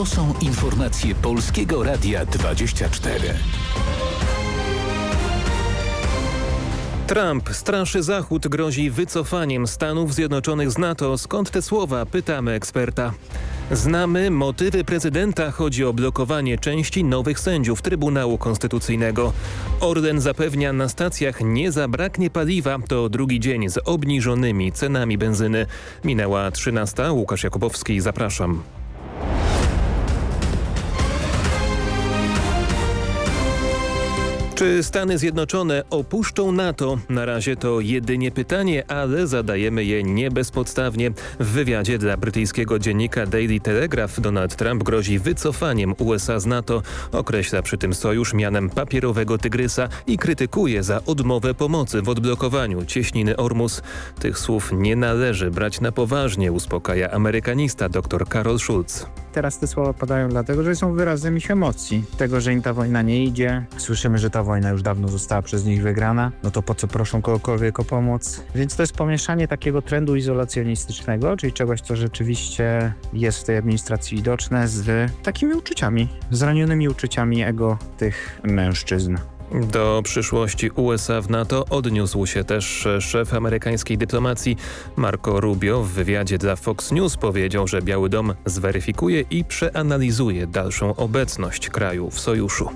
To są informacje Polskiego Radia 24. Trump straszy Zachód, grozi wycofaniem Stanów Zjednoczonych z NATO. Skąd te słowa? Pytamy eksperta. Znamy motywy prezydenta. Chodzi o blokowanie części nowych sędziów Trybunału Konstytucyjnego. Orlen zapewnia na stacjach nie zabraknie paliwa. To drugi dzień z obniżonymi cenami benzyny. Minęła 13. Łukasz Jakubowski. Zapraszam. Czy Stany Zjednoczone opuszczą NATO? Na razie to jedynie pytanie, ale zadajemy je nie bezpodstawnie. W wywiadzie dla brytyjskiego dziennika Daily Telegraph Donald Trump grozi wycofaniem USA z NATO. Określa przy tym sojusz mianem papierowego tygrysa i krytykuje za odmowę pomocy w odblokowaniu cieśniny Ormus. Tych słów nie należy brać na poważnie, uspokaja amerykanista dr Karol Schulz. Teraz te słowa padają dlatego, że są wyrazem ich emocji. Tego, że im ta wojna nie idzie. Słyszymy, że ta wojna już dawno została przez nich wygrana. No to po co proszą kogokolwiek o pomoc? Więc to jest pomieszanie takiego trendu izolacjonistycznego, czyli czegoś, co rzeczywiście jest w tej administracji widoczne z takimi uczuciami, zranionymi uczuciami ego tych mężczyzn. Do przyszłości USA w NATO odniósł się też szef amerykańskiej dyplomacji Marco Rubio. W wywiadzie dla Fox News powiedział, że Biały Dom zweryfikuje i przeanalizuje dalszą obecność kraju w sojuszu.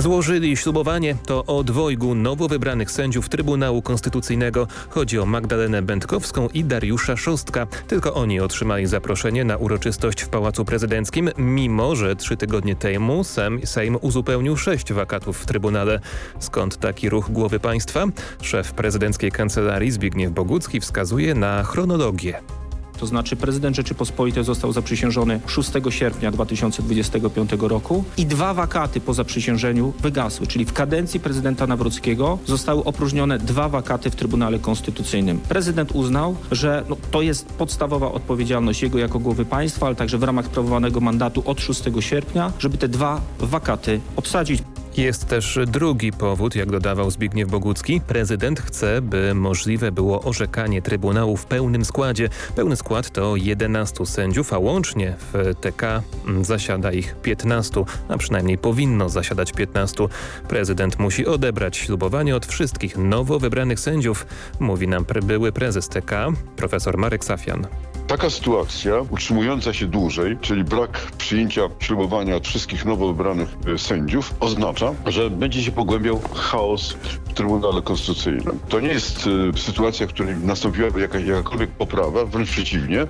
Złożyli ślubowanie to o dwojgu nowo wybranych sędziów Trybunału Konstytucyjnego. Chodzi o Magdalenę Będkowską i Dariusza Szostka. Tylko oni otrzymali zaproszenie na uroczystość w Pałacu Prezydenckim, mimo że trzy tygodnie temu Sejm, Sejm uzupełnił sześć wakatów w Trybunale. Skąd taki ruch głowy państwa? Szef prezydenckiej kancelarii Zbigniew Bogucki wskazuje na chronologię. To znaczy prezydent Rzeczypospolitej został zaprzysiężony 6 sierpnia 2025 roku i dwa wakaty po zaprzysiężeniu wygasły, czyli w kadencji prezydenta Nawrockiego zostały opróżnione dwa wakaty w Trybunale Konstytucyjnym. Prezydent uznał, że no, to jest podstawowa odpowiedzialność jego jako głowy państwa, ale także w ramach sprawowanego mandatu od 6 sierpnia, żeby te dwa wakaty obsadzić. Jest też drugi powód, jak dodawał Zbigniew Bogucki. Prezydent chce, by możliwe było orzekanie Trybunału w pełnym składzie. Pełny skład to 11 sędziów, a łącznie w TK zasiada ich 15, a przynajmniej powinno zasiadać 15. Prezydent musi odebrać ślubowanie od wszystkich nowo wybranych sędziów, mówi nam były prezes TK, profesor Marek Safian. Taka sytuacja, utrzymująca się dłużej, czyli brak przyjęcia ślubowania od wszystkich nowo wybranych e, sędziów, oznacza, że będzie się pogłębiał chaos w Trybunale Konstytucyjnym. To nie jest y, sytuacja, w której nastąpiłaby jakaś, jakakolwiek poprawa, wręcz przeciwnie.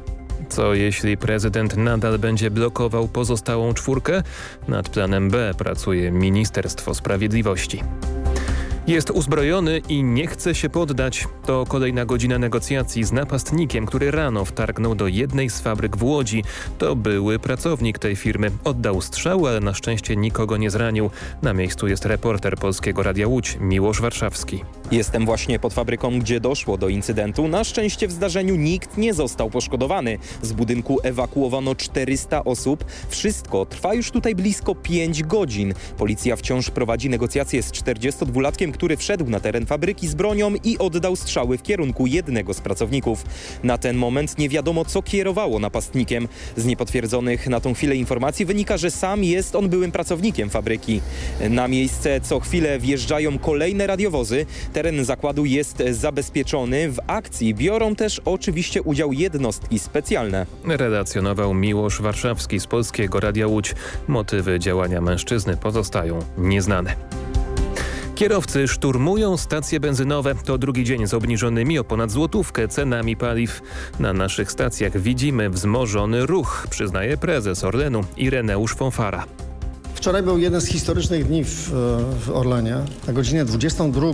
Co jeśli prezydent nadal będzie blokował pozostałą czwórkę? Nad planem B pracuje Ministerstwo Sprawiedliwości. Jest uzbrojony i nie chce się poddać. To kolejna godzina negocjacji z napastnikiem, który rano wtargnął do jednej z fabryk w Łodzi. To były pracownik tej firmy. Oddał strzał, ale na szczęście nikogo nie zranił. Na miejscu jest reporter Polskiego Radia Łódź, Miłosz Warszawski. Jestem właśnie pod fabryką, gdzie doszło do incydentu. Na szczęście w zdarzeniu nikt nie został poszkodowany. Z budynku ewakuowano 400 osób. Wszystko trwa już tutaj blisko 5 godzin. Policja wciąż prowadzi negocjacje z 42-latkiem, który wszedł na teren fabryki z bronią i oddał strzały w kierunku jednego z pracowników. Na ten moment nie wiadomo, co kierowało napastnikiem. Z niepotwierdzonych na tą chwilę informacji wynika, że sam jest on byłym pracownikiem fabryki. Na miejsce co chwilę wjeżdżają kolejne radiowozy. Teren zakładu jest zabezpieczony. W akcji biorą też oczywiście udział jednostki specjalne. Relacjonował Miłosz Warszawski z Polskiego Radia Łódź. Motywy działania mężczyzny pozostają nieznane. Kierowcy szturmują stacje benzynowe. To drugi dzień z obniżonymi o ponad złotówkę cenami paliw. Na naszych stacjach widzimy wzmożony ruch, przyznaje prezes Orlenu Ireneusz Fonfara. Wczoraj był jeden z historycznych dni w, w, Orlenie. Na godzinę 22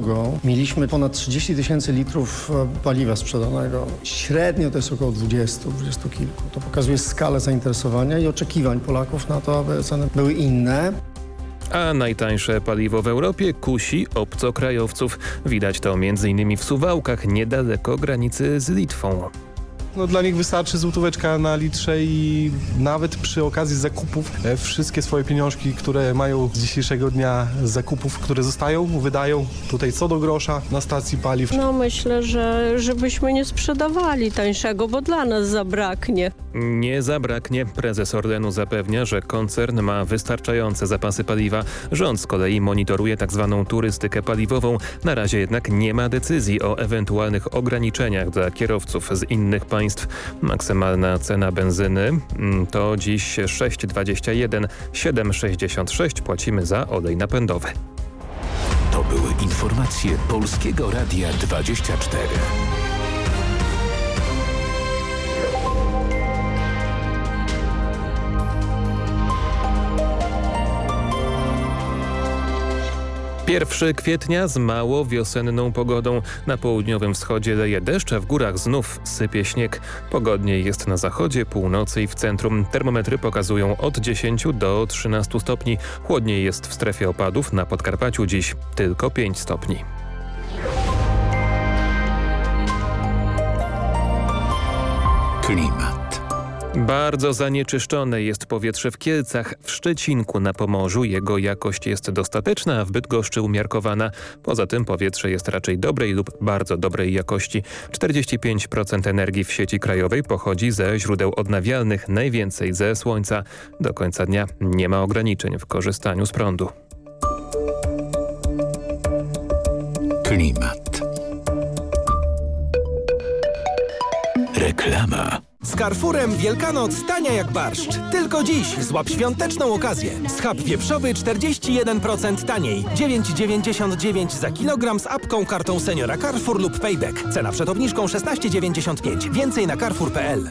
mieliśmy ponad 30 tysięcy litrów e, paliwa sprzedanego. Średnio to jest około 20, 20 kilku. To pokazuje skalę zainteresowania i oczekiwań Polaków na to, aby ceny były inne. A najtańsze paliwo w Europie kusi obcokrajowców. Widać to m.in. w Suwałkach, niedaleko granicy z Litwą. No, dla nich wystarczy złotóweczka na litrze i nawet przy okazji zakupów e, wszystkie swoje pieniążki, które mają z dzisiejszego dnia z zakupów, które zostają, wydają tutaj co do grosza na stacji paliw. No myślę, że żebyśmy nie sprzedawali tańszego, bo dla nas zabraknie. Nie zabraknie. Prezes Orlenu zapewnia, że koncern ma wystarczające zapasy paliwa. Rząd z kolei monitoruje tzw. Tak turystykę paliwową. Na razie jednak nie ma decyzji o ewentualnych ograniczeniach dla kierowców z innych państw. Maksymalna cena benzyny mm, to dziś 6,21, 7,66 płacimy za olej napędowy. To były informacje Polskiego Radia 24. Pierwszy kwietnia z mało wiosenną pogodą. Na południowym wschodzie leje deszcz, a w górach znów sypie śnieg. Pogodniej jest na zachodzie, północy i w centrum. Termometry pokazują od 10 do 13 stopni. Chłodniej jest w strefie opadów, na Podkarpaciu dziś tylko 5 stopni. Klimat. Bardzo zanieczyszczone jest powietrze w Kielcach, w Szczecinku na Pomorzu. Jego jakość jest dostateczna, a w Bydgoszczy umiarkowana. Poza tym powietrze jest raczej dobrej lub bardzo dobrej jakości. 45% energii w sieci krajowej pochodzi ze źródeł odnawialnych, najwięcej ze słońca. Do końca dnia nie ma ograniczeń w korzystaniu z prądu. Klimat. Reklama. Z Carrefourem Wielkanoc tania jak barszcz. Tylko dziś złap świąteczną okazję. Schab wieprzowy 41% taniej. 9,99 za kilogram z apką, kartą seniora Carrefour lub Payback. Cena przed obniżką 16,95. Więcej na carrefour.pl.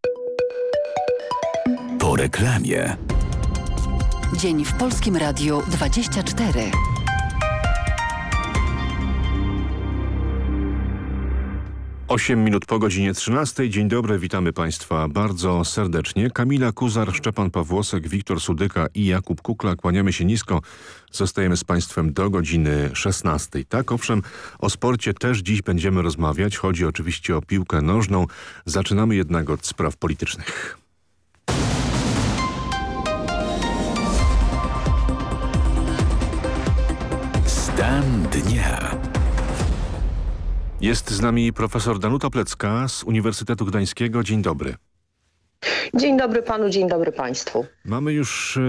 Reklamie. Dzień w Polskim Radiu 24. Osiem minut po godzinie 13. Dzień dobry, witamy Państwa bardzo serdecznie. Kamila Kuzar, Szczepan Pawłosek, Wiktor Sudyka i Jakub Kukla. Kłaniamy się nisko. Zostajemy z Państwem do godziny 16. Tak, owszem, o sporcie też dziś będziemy rozmawiać. Chodzi oczywiście o piłkę nożną. Zaczynamy jednak od spraw politycznych. Dnia. Jest z nami profesor Danuta Plecka z Uniwersytetu Gdańskiego. Dzień dobry. Dzień dobry panu, dzień dobry państwu. Mamy już e,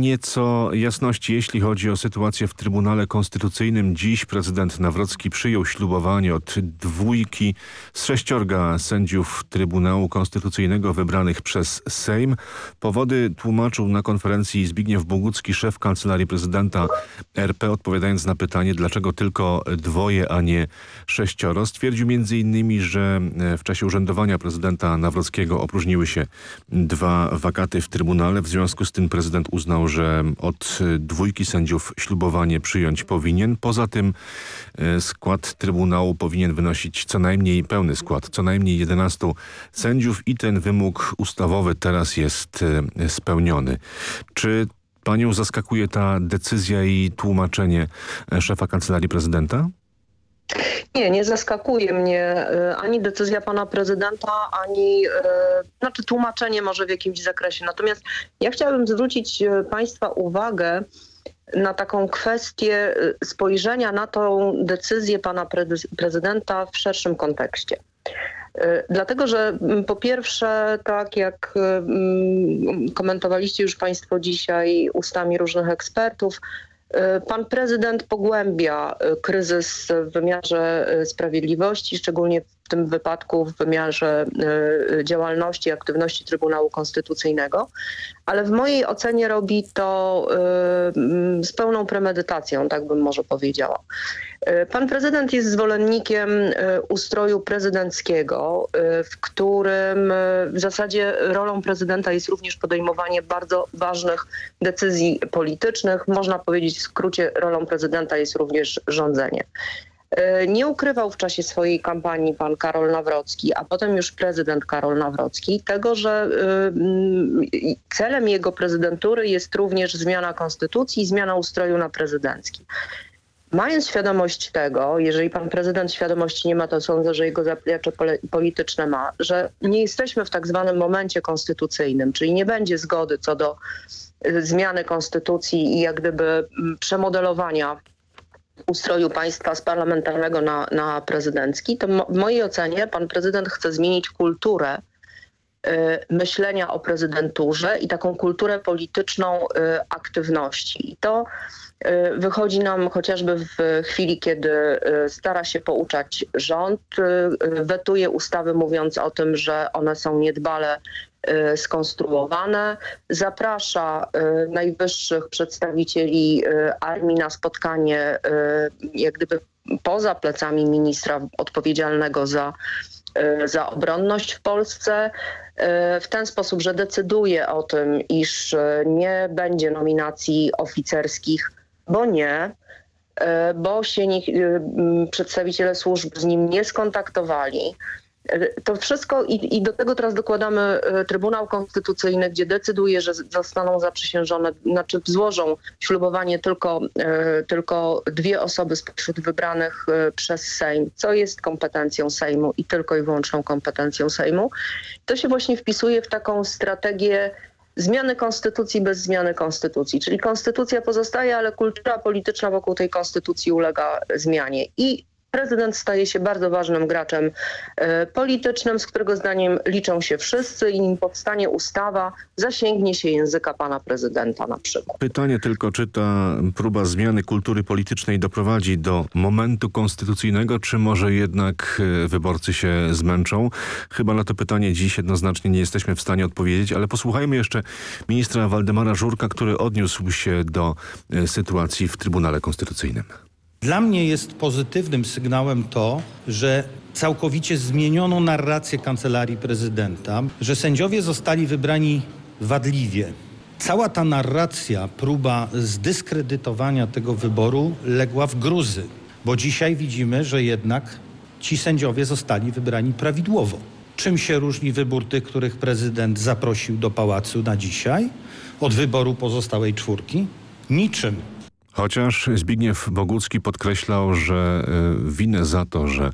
nieco jasności, jeśli chodzi o sytuację w Trybunale Konstytucyjnym. Dziś prezydent Nawrocki przyjął ślubowanie od dwójki z sześciorga sędziów Trybunału Konstytucyjnego wybranych przez Sejm. Powody tłumaczył na konferencji Zbigniew Bogucki, szef Kancelarii Prezydenta RP, odpowiadając na pytanie, dlaczego tylko dwoje, a nie sześcioro. Stwierdził innymi, że w czasie urzędowania prezydenta Nawrockiego opróżniły się dwa wakaty w Trybunale. W związku z tym prezydent uznał, że od dwójki sędziów ślubowanie przyjąć powinien. Poza tym e, skład Trybunału powinien wynosić co najmniej pełny skład, co najmniej 11 sędziów i ten wymóg ustawowy teraz jest e, spełniony. Czy panią zaskakuje ta decyzja i tłumaczenie szefa Kancelarii Prezydenta? Nie, nie zaskakuje mnie e, ani decyzja pana prezydenta, ani e, znaczy tłumaczenie może w jakimś zakresie. Natomiast ja chciałabym zwrócić e, państwa uwagę na taką kwestię spojrzenia na tą decyzję pana prezydenta w szerszym kontekście. Dlatego, że po pierwsze, tak jak komentowaliście już Państwo dzisiaj ustami różnych ekspertów, Pan prezydent pogłębia kryzys w wymiarze sprawiedliwości, szczególnie w tym wypadku w wymiarze y, działalności, aktywności Trybunału Konstytucyjnego, ale w mojej ocenie robi to y, z pełną premedytacją, tak bym może powiedziała. Y, pan prezydent jest zwolennikiem ustroju prezydenckiego, w którym w zasadzie rolą prezydenta jest również podejmowanie bardzo ważnych decyzji politycznych. Można powiedzieć w skrócie rolą prezydenta jest również rządzenie. E, nie ukrywał w czasie swojej kampanii pan Karol Nawrocki, a potem już prezydent Karol Nawrocki, tego, że e, mm, celem jego prezydentury jest również zmiana konstytucji i zmiana ustroju na prezydencki. Mając świadomość tego, jeżeli pan prezydent świadomości nie ma, to sądzę, że jego zaplecze polityczne ma, że nie jesteśmy w tak zwanym momencie konstytucyjnym, czyli nie będzie zgody co do e, zmiany konstytucji i jak gdyby przemodelowania ustroju państwa z parlamentarnego na, na prezydencki, to w mojej ocenie pan prezydent chce zmienić kulturę y, myślenia o prezydenturze i taką kulturę polityczną y, aktywności. I to wychodzi nam chociażby w chwili, kiedy stara się pouczać rząd, wetuje ustawy mówiąc o tym, że one są niedbale skonstruowane. Zaprasza najwyższych przedstawicieli armii na spotkanie jak gdyby poza plecami ministra odpowiedzialnego za, za obronność w Polsce w ten sposób, że decyduje o tym, iż nie będzie nominacji oficerskich, bo nie, bo się nie, przedstawiciele służb z nim nie skontaktowali. To wszystko i, i, do tego teraz dokładamy e, Trybunał Konstytucyjny, gdzie decyduje, że zostaną zaprzysiężone, znaczy złożą ślubowanie tylko, e, tylko dwie osoby spośród wybranych e, przez Sejm, co jest kompetencją Sejmu i tylko i wyłączną kompetencją Sejmu. To się właśnie wpisuje w taką strategię zmiany konstytucji bez zmiany konstytucji. Czyli konstytucja pozostaje, ale kultura polityczna wokół tej konstytucji ulega zmianie. I prezydent staje się bardzo ważnym graczem e, politycznym, z którego zdaniem liczą się wszyscy i nim powstanie ustawa, zasięgnie się języka pana prezydenta na przykład. Pytanie tylko, czy ta próba zmiany kultury politycznej doprowadzi do momentu konstytucyjnego, czy może jednak e, wyborcy się zmęczą? Chyba na to pytanie dziś jednoznacznie nie jesteśmy w stanie odpowiedzieć, ale posłuchajmy jeszcze ministra Waldemara Żurka, który odniósł się do e, sytuacji w Trybunale Konstytucyjnym. Dla mnie jest pozytywnym sygnałem to, że całkowicie zmieniono narrację Kancelarii Prezydenta, że sędziowie zostali wybrani wadliwie. Cała ta narracja, próba zdyskredytowania tego wyboru legła w gruzy, bo dzisiaj widzimy, że jednak ci sędziowie zostali wybrani prawidłowo. Czym się różni wybór tych, których prezydent zaprosił do pałacu na dzisiaj od wyboru pozostałej czwórki? Niczym. Chociaż Zbigniew Bogucki podkreślał, że e, winę za to, że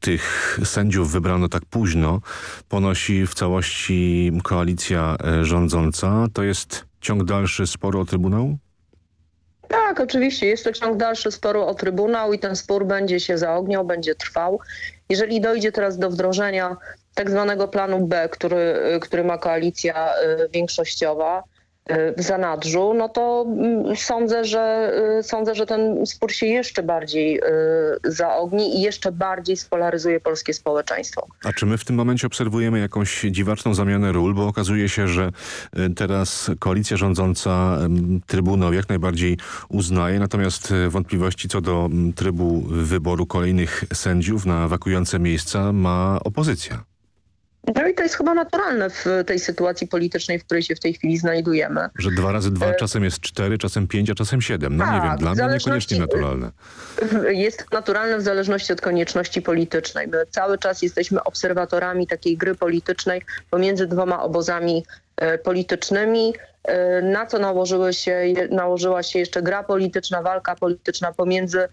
tych sędziów wybrano tak późno, ponosi w całości koalicja e, rządząca. To jest ciąg dalszy sporu o Trybunał? Tak, oczywiście. Jest to ciąg dalszy sporu o Trybunał i ten spór będzie się zaogniał, będzie trwał. Jeżeli dojdzie teraz do wdrożenia tak zwanego planu B, który, który ma koalicja większościowa, w zanadrzu, no to mm, sądzę, że y, sądzę, że ten spór się jeszcze bardziej y, zaogni i jeszcze bardziej spolaryzuje polskie społeczeństwo. A czy my w tym momencie obserwujemy jakąś dziwaczną zamianę ról, bo okazuje się, że y, teraz koalicja rządząca Trybunał jak najbardziej uznaje, natomiast wątpliwości co do trybu wyboru kolejnych sędziów na wakujące miejsca ma opozycja. No i to jest chyba naturalne w tej sytuacji politycznej, w której się w tej chwili znajdujemy. Że dwa razy dwa e... czasem jest cztery, czasem pięć, a czasem siedem. No tak, nie wiem, dla mnie niekoniecznie naturalne. Jest naturalne w zależności od konieczności politycznej. My cały czas jesteśmy obserwatorami takiej gry politycznej pomiędzy dwoma obozami e, politycznymi, e, na co nałożyły się, nałożyła się jeszcze gra polityczna, walka polityczna pomiędzy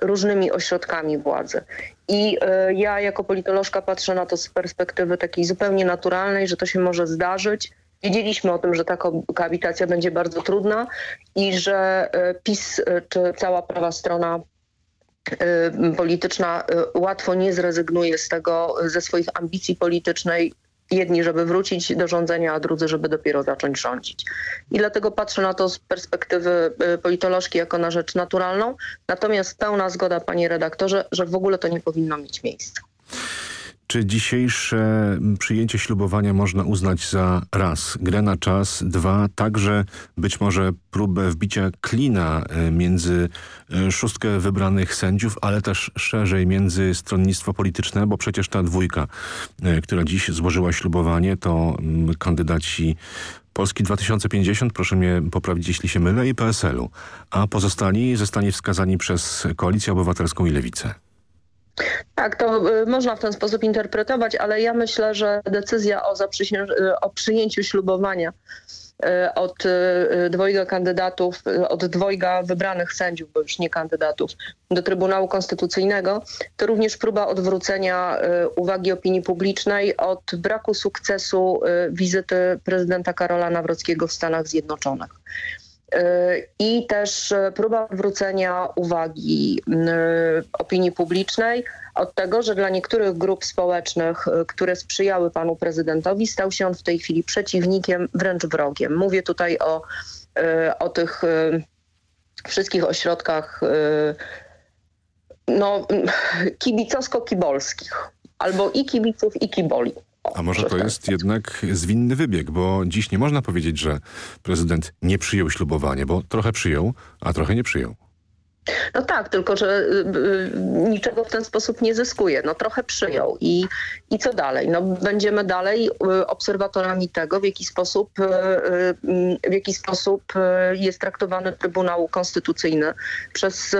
różnymi ośrodkami władzy. I e, ja jako politolożka patrzę na to z perspektywy takiej zupełnie naturalnej, że to się może zdarzyć. Wiedzieliśmy o tym, że ta koabitacja będzie bardzo trudna i że e, PiS czy cała prawa strona polityczna łatwo nie zrezygnuje z tego, ze swoich ambicji politycznej jedni, żeby wrócić do rządzenia, a drudzy, żeby dopiero zacząć rządzić. I dlatego patrzę na to z perspektywy politolożki jako na rzecz naturalną. Natomiast pełna zgoda, panie redaktorze, że w ogóle to nie powinno mieć miejsca. Czy dzisiejsze przyjęcie ślubowania można uznać za raz, grę na czas, dwa, także być może próbę wbicia klina e, między e, szóstkę wybranych sędziów, ale też szerzej między stronnictwo polityczne, bo przecież ta dwójka, e, która dziś złożyła ślubowanie, to kandydaci Polski 2050, proszę mnie poprawić jeśli się mylę, i PSL-u, a pozostali zostanie wskazani przez Koalicję Obywatelską i Lewicę. Tak, to y, można w ten sposób interpretować, ale ja myślę, że decyzja o, y, o przyjęciu ślubowania y, od dwojga kandydatów, od dwojga wybranych sędziów, bo już nie kandydatów, do Trybunału Konstytucyjnego, to również próba odwrócenia uwagi opinii publicznej od braku sukcesu wizyty prezydenta Karola Nawrockiego w Stanach Zjednoczonych i też próba odwrócenia uwagi opinii publicznej od tego, że dla niektórych grup społecznych, które sprzyjały panu prezydentowi, stał się on w tej chwili przeciwnikiem, wręcz wrogiem. Mówię tutaj o, o tych wszystkich ośrodkach no, kibicowsko-kibolskich. Albo i kibiców, i kiboli. A może to jest jednak zwinny wybieg, bo dziś nie można powiedzieć, że prezydent nie przyjął ślubowania, bo trochę przyjął, a trochę nie przyjął. No tak, tylko że y, y, niczego w ten sposób nie zyskuje. No trochę przyjął i, i co dalej? No będziemy dalej y, obserwatorami tego, w jaki sposób, w jaki sposób jest traktowany Trybunał Konstytucyjny przez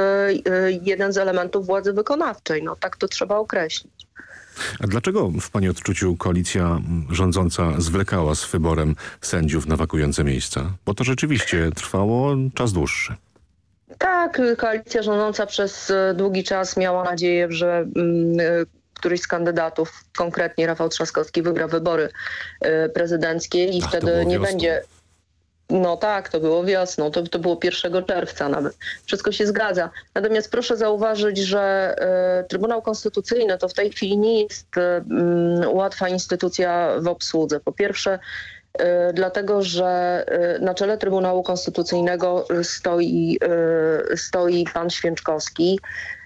jeden z elementów władzy wykonawczej. No tak to trzeba określić. A dlaczego w Pani odczuciu koalicja rządząca zwlekała z wyborem sędziów na wakujące miejsca? Bo to rzeczywiście trwało czas dłuższy. Tak, koalicja rządząca przez e, długi czas miała nadzieję, że mm, e, któryś z kandydatów, konkretnie Rafał Trzaskowski, wygra wybory e, prezydenckie i Ach, wtedy nie będzie no tak, to było wiosną, to, to było 1 czerwca nawet. Wszystko się zgadza. Natomiast proszę zauważyć, że y, Trybunał Konstytucyjny to w tej chwili nie jest y, łatwa instytucja w obsłudze. Po pierwsze, y, dlatego, że na czele Trybunału Konstytucyjnego stoi, stoi pan Święczkowski, E,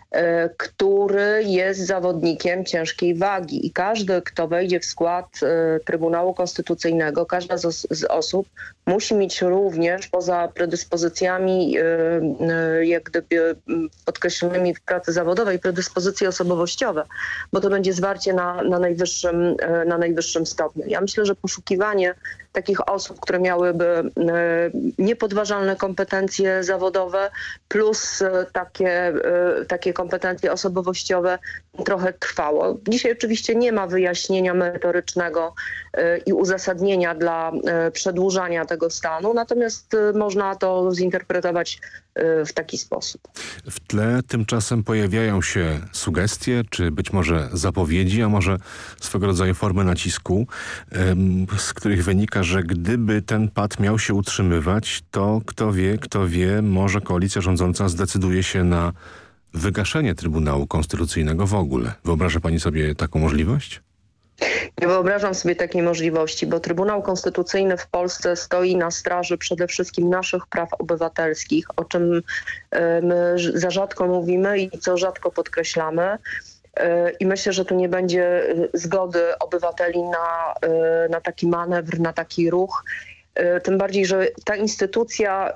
który jest zawodnikiem ciężkiej wagi i każdy, kto wejdzie w skład e, Trybunału Konstytucyjnego, każda z osób musi mieć również poza predyspozycjami e, jak gdyby podkreślonymi w pracy zawodowej predyspozycje osobowościowe, bo to będzie zwarcie na, na, najwyższym, na najwyższym stopniu. Ja myślę, że poszukiwanie takich osób, które miałyby e, niepodważalne kompetencje zawodowe plus e, takie, e, takie kompetencje osobowościowe trochę trwało. Dzisiaj oczywiście nie ma wyjaśnienia merytorycznego i uzasadnienia dla przedłużania tego stanu, natomiast można to zinterpretować w taki sposób. W tle tymczasem pojawiają się sugestie, czy być może zapowiedzi, a może swego rodzaju formy nacisku, z których wynika, że gdyby ten pad miał się utrzymywać, to kto wie, kto wie, może koalicja rządząca zdecyduje się na wygaszenie Trybunału Konstytucyjnego w ogóle. Wyobraża pani sobie taką możliwość? Nie wyobrażam sobie takiej możliwości, bo Trybunał Konstytucyjny w Polsce stoi na straży przede wszystkim naszych praw obywatelskich, o czym e, my za rzadko mówimy i co rzadko podkreślamy. E, I myślę, że tu nie będzie zgody obywateli na, e, na taki manewr, na taki ruch. Tym bardziej, że ta instytucja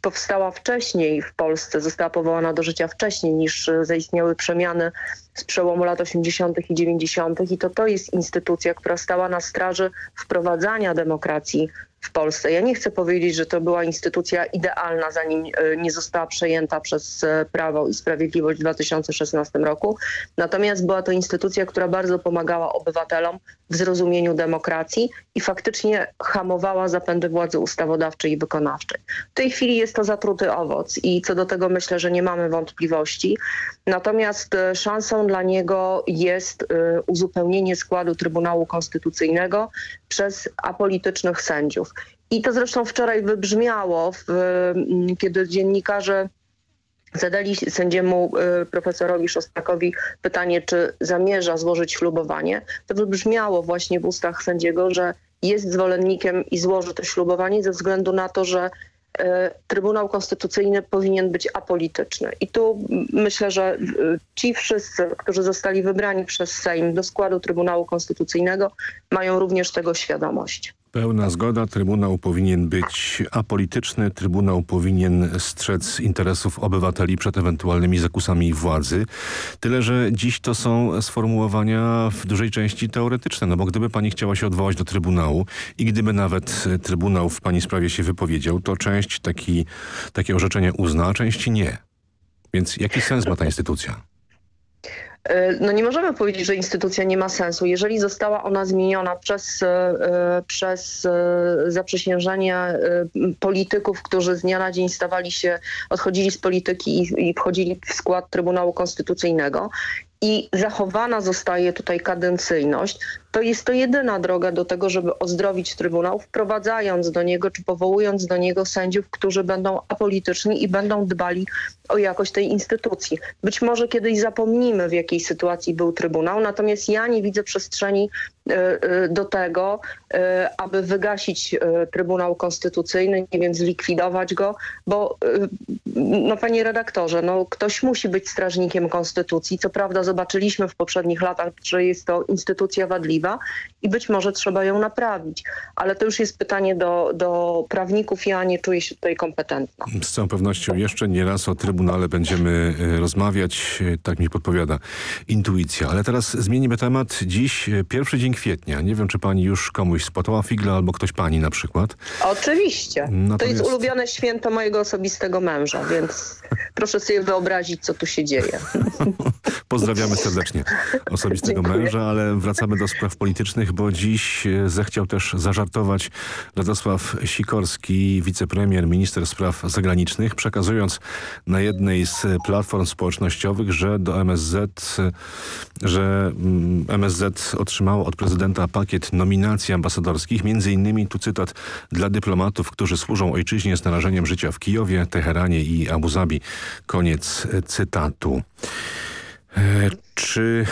powstała wcześniej w Polsce, została powołana do życia wcześniej niż zaistniały przemiany z przełomu lat 80. i 90. i to to jest instytucja, która stała na straży wprowadzania demokracji w Polsce. Ja nie chcę powiedzieć, że to była instytucja idealna, zanim e, nie została przejęta przez e, Prawo i Sprawiedliwość w 2016 roku. Natomiast była to instytucja, która bardzo pomagała obywatelom w zrozumieniu demokracji i faktycznie hamowała zapędy władzy ustawodawczej i wykonawczej. W tej chwili jest to zatruty owoc i co do tego myślę, że nie mamy wątpliwości. Natomiast e, szansą dla niego jest uzupełnienie składu Trybunału Konstytucyjnego przez apolitycznych sędziów. I to zresztą wczoraj wybrzmiało, w, kiedy dziennikarze zadali sędziemu y, profesorowi Szostakowi pytanie, czy zamierza złożyć ślubowanie, to wybrzmiało właśnie w ustach sędziego, że jest zwolennikiem i złoży to ślubowanie ze względu na to, że y, Trybunał Konstytucyjny powinien być apolityczny. I tu myślę, że y, ci wszyscy, którzy zostali wybrani przez Sejm do składu Trybunału Konstytucyjnego mają również tego świadomość. Pełna zgoda. Trybunał powinien być apolityczny. Trybunał powinien strzec interesów obywateli przed ewentualnymi zakusami władzy. Tyle, że dziś to są sformułowania w dużej części teoretyczne. No bo gdyby pani chciała się odwołać do Trybunału i gdyby nawet Trybunał w pani sprawie się wypowiedział, to część taki, takie orzeczenie uzna, a część nie. Więc jaki sens ma ta instytucja? No nie możemy powiedzieć, że instytucja nie ma sensu. Jeżeli została ona zmieniona przez, e, przez e, zaprzysiężenie e, polityków, którzy z dnia na dzień stawali się, odchodzili z polityki i, i wchodzili w skład Trybunału Konstytucyjnego i zachowana zostaje tutaj kadencyjność, to jest to jedyna droga do tego, żeby ozdrowić Trybunał, wprowadzając do niego czy powołując do niego sędziów, którzy będą apolityczni i będą dbali o jakość tej instytucji. Być może kiedyś zapomnimy, w jakiej sytuacji był Trybunał, natomiast ja nie widzę przestrzeni do tego, e, aby wygasić Trybunał Konstytucyjny, nie wiem, zlikwidować go, bo no panie redaktorze, no ktoś musi być strażnikiem Konstytucji. Co prawda zobaczyliśmy w poprzednich latach, że jest to instytucja wadliwa, i być może trzeba ją naprawić. Ale to już jest pytanie do, do prawników. Ja nie czuję się tutaj kompetentna. Z całą pewnością jeszcze nie raz o Trybunale będziemy rozmawiać. Tak mi podpowiada intuicja. Ale teraz zmienimy temat. Dziś pierwszy dzień kwietnia. Nie wiem, czy pani już komuś spotała figla albo ktoś pani na przykład. Oczywiście. Natomiast... To jest ulubione święto mojego osobistego męża, więc proszę sobie wyobrazić, co tu się dzieje. Pozdrawiamy serdecznie osobistego męża, ale wracamy do spraw politycznych, bo dziś e, zechciał też zażartować Radosław Sikorski, wicepremier, minister spraw zagranicznych, przekazując na jednej z platform społecznościowych, że do MSZ, że MSZ mm, otrzymało od prezydenta pakiet nominacji ambasadorskich, między innymi, tu cytat, dla dyplomatów, którzy służą ojczyźnie z narażeniem życia w Kijowie, Teheranie i Abu Zabi. Koniec cytatu. E, czy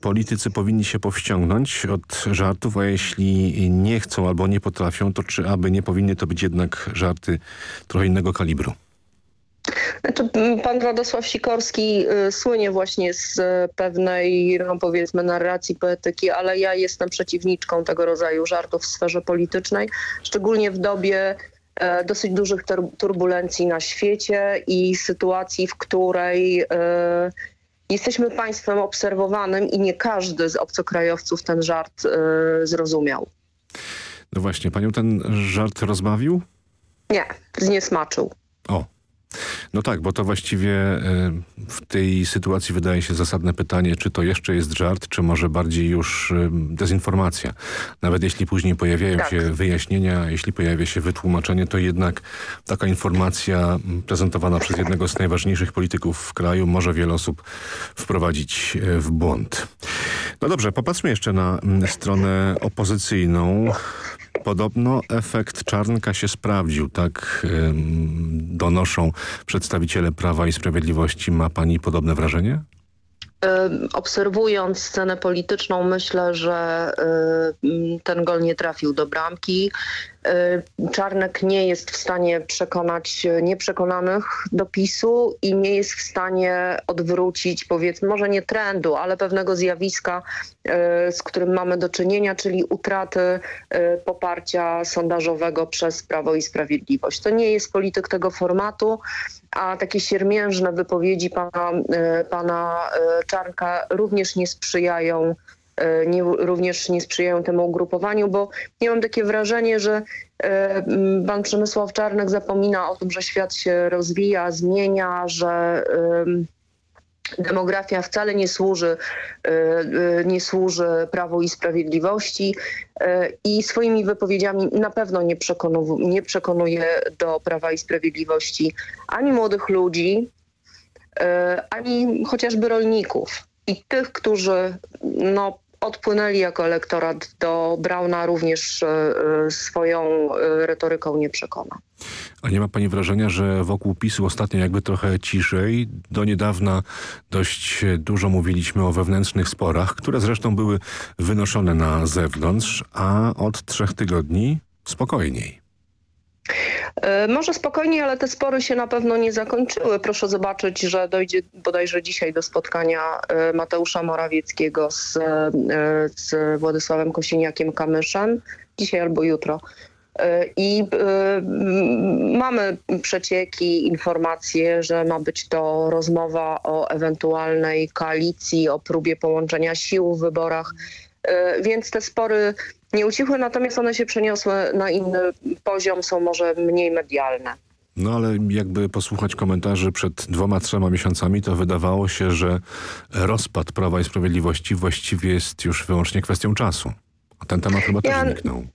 politycy powinni się powściągnąć od żartów, a jeśli nie chcą albo nie potrafią, to czy aby nie powinny to być jednak żarty trochę innego kalibru? Znaczy, pan Radosław Sikorski y, słynie właśnie z y, pewnej, no powiedzmy, narracji poetyki, ale ja jestem przeciwniczką tego rodzaju żartów w sferze politycznej, szczególnie w dobie e, dosyć dużych turbulencji na świecie i sytuacji, w której e, Jesteśmy państwem obserwowanym i nie każdy z obcokrajowców ten żart y, zrozumiał. No właśnie, panią ten żart rozbawił? Nie, zniesmaczył. O, no tak, bo to właściwie e, w tej sytuacji wydaje się zasadne pytanie, czy to jeszcze jest żart, czy może bardziej już e, dezinformacja. Nawet jeśli później pojawiają tak. się wyjaśnienia, jeśli pojawia się wytłumaczenie, to jednak taka informacja prezentowana przez jednego z najważniejszych polityków w kraju może wiele osób wprowadzić e, w błąd. No dobrze, popatrzmy jeszcze na stronę opozycyjną. Podobno efekt Czarnka się sprawdził, tak donoszą przedstawiciele Prawa i Sprawiedliwości. Ma pani podobne wrażenie? Obserwując scenę polityczną myślę, że ten gol nie trafił do bramki. Czarnek nie jest w stanie przekonać nieprzekonanych do PiSu i nie jest w stanie odwrócić powiedzmy, może nie trendu, ale pewnego zjawiska, z którym mamy do czynienia, czyli utraty poparcia sondażowego przez Prawo i Sprawiedliwość. To nie jest polityk tego formatu a takie siermiężne wypowiedzi pana, e, pana e, Czarnka również nie sprzyjają e, nie, również nie sprzyjają temu ugrupowaniu, bo ja mam takie wrażenie, że pan Przemysław Czarnek zapomina o tym, że świat się rozwija, zmienia, że demografia wcale nie służy, e, e, nie służy Prawu i Sprawiedliwości e, i swoimi wypowiedziami na pewno nie, nie przekonuje do Prawa i Sprawiedliwości ani młodych ludzi, ani chociażby rolników i tych, którzy no, odpłynęli jako elektorat do Brauna również swoją retoryką nie przekona. A nie ma pani wrażenia, że wokół PiSu ostatnio jakby trochę ciszej? Do niedawna dość dużo mówiliśmy o wewnętrznych sporach, które zresztą były wynoszone na zewnątrz, a od trzech tygodni spokojniej. E, może spokojnie, ale te spory się na pewno nie zakończyły. Proszę zobaczyć, że dojdzie bodajże dzisiaj do spotkania e, Mateusza Morawieckiego z, e, z Władysławem Kosiniakiem-Kamyszem. Dzisiaj albo jutro. I mamy przecieki, informacje, że ma być to rozmowa o ewentualnej koalicji, o próbie połączenia sił w wyborach. Więc te spory nie ucichły, natomiast one się przeniosły na inny poziom, są może mniej medialne. No ale jakby posłuchać komentarzy przed dwoma, trzema miesiącami, to wydawało się, że rozpad Prawa i Sprawiedliwości właściwie jest już wyłącznie kwestią czasu. A ten temat chyba ja, też zniknął.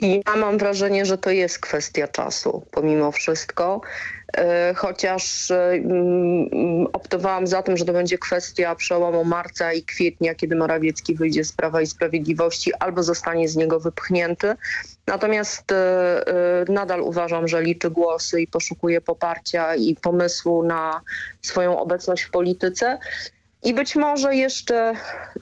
Ja mam wrażenie, że to jest kwestia czasu, pomimo wszystko. E, chociaż e, mm, optowałam za tym, że to będzie kwestia przełomu marca i kwietnia, kiedy Morawiecki wyjdzie z Prawa i Sprawiedliwości albo zostanie z niego wypchnięty. Natomiast e, nadal uważam, że liczy głosy i poszukuje poparcia i pomysłu na swoją obecność w polityce. I być może jeszcze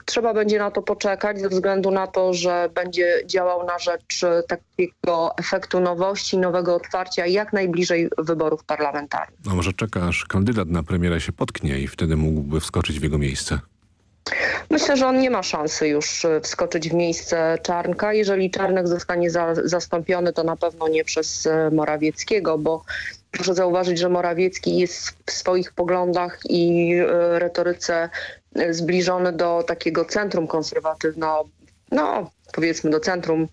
trzeba będzie na to poczekać ze względu na to, że będzie działał na rzecz takiego efektu nowości, nowego otwarcia jak najbliżej wyborów parlamentarnych. A może czeka aż kandydat na premiera się potknie i wtedy mógłby wskoczyć w jego miejsce? Myślę, że on nie ma szansy już wskoczyć w miejsce Czarnka. Jeżeli Czarnek zostanie za, zastąpiony, to na pewno nie przez Morawieckiego, bo Proszę zauważyć, że Morawiecki jest w swoich poglądach i e, retoryce e, zbliżony do takiego centrum konserwatywno, no powiedzmy do centrum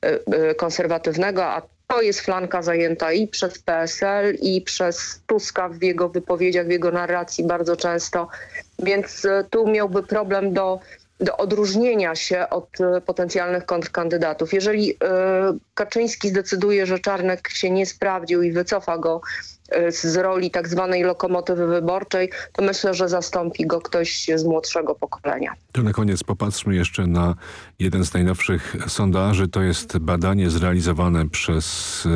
e, konserwatywnego, a to jest flanka zajęta i przez PSL, i przez Tuska w jego wypowiedziach, w jego narracji bardzo często. Więc tu miałby problem do do odróżnienia się od e, potencjalnych kontrkandydatów. Jeżeli e, Kaczyński zdecyduje, że Czarnek się nie sprawdził i wycofa go z roli tak zwanej lokomotywy wyborczej, to myślę, że zastąpi go ktoś z młodszego pokolenia. To na koniec popatrzmy jeszcze na jeden z najnowszych sondaży. To jest badanie zrealizowane przez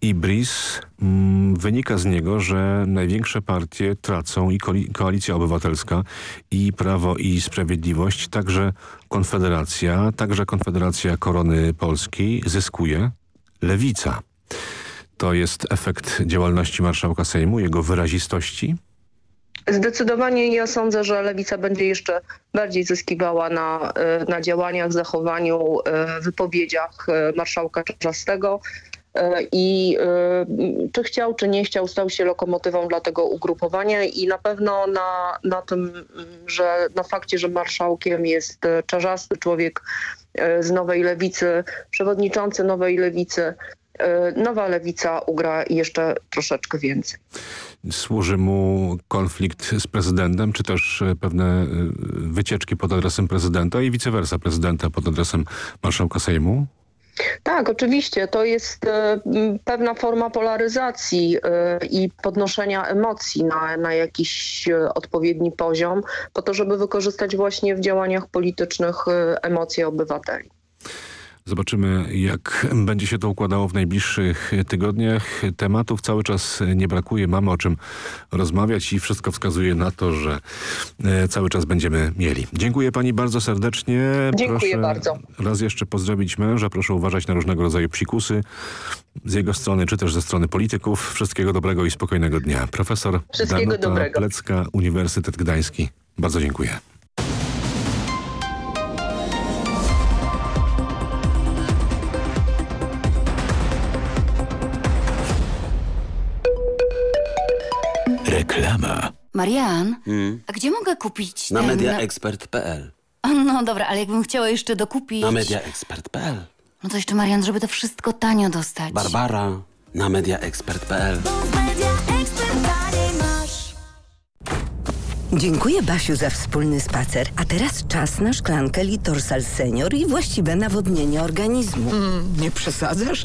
IBRIS. Mm, wynika z niego, że największe partie tracą i Koalicja Obywatelska, i Prawo i Sprawiedliwość, także Konfederacja, także Konfederacja Korony Polskiej zyskuje Lewica. To jest efekt działalności marszałka Sejmu, jego wyrazistości? Zdecydowanie ja sądzę, że Lewica będzie jeszcze bardziej zyskiwała na, e, na działaniach, zachowaniu, e, wypowiedziach e, marszałka Czarzastego. I czy chciał, czy nie chciał, stał się lokomotywą dla tego ugrupowania i na pewno na, na tym, że na fakcie, że marszałkiem jest czarzasty człowiek z Nowej Lewicy, przewodniczący Nowej Lewicy, Nowa Lewica ugra jeszcze troszeczkę więcej. Służy mu konflikt z prezydentem, czy też pewne wycieczki pod adresem prezydenta i vice versa prezydenta pod adresem marszałka Sejmu? Tak, oczywiście. To jest e, pewna forma polaryzacji e, i podnoszenia emocji na, na jakiś e, odpowiedni poziom, po to, żeby wykorzystać właśnie w działaniach politycznych emocje obywateli. Zobaczymy, jak będzie się to układało w najbliższych tygodniach. Tematów cały czas nie brakuje, mamy o czym rozmawiać i wszystko wskazuje na to, że e, cały czas będziemy mieli. Dziękuję pani bardzo serdecznie. Dziękuję proszę bardzo. Raz jeszcze pozdrowić męża, proszę uważać na różnego rodzaju psikusy z jego strony, czy też ze strony polityków. Wszystkiego dobrego i spokojnego dnia. Profesor Wszystkiego Danuta dobrego. Plecka, Uniwersytet Gdański. Bardzo dziękuję. Reklama. Marian, Hmm. a gdzie mogę kupić Na ten... mediaexpert.pl No dobra, ale jakbym chciała jeszcze dokupić... Na mediaexpert.pl No to jeszcze Marian, żeby to wszystko tanio dostać. Barbara na mediaexpert.pl Dziękuję Basiu za wspólny spacer. A teraz czas na szklankę Litorsal Senior i właściwe nawodnienie organizmu. nie przesadzasz?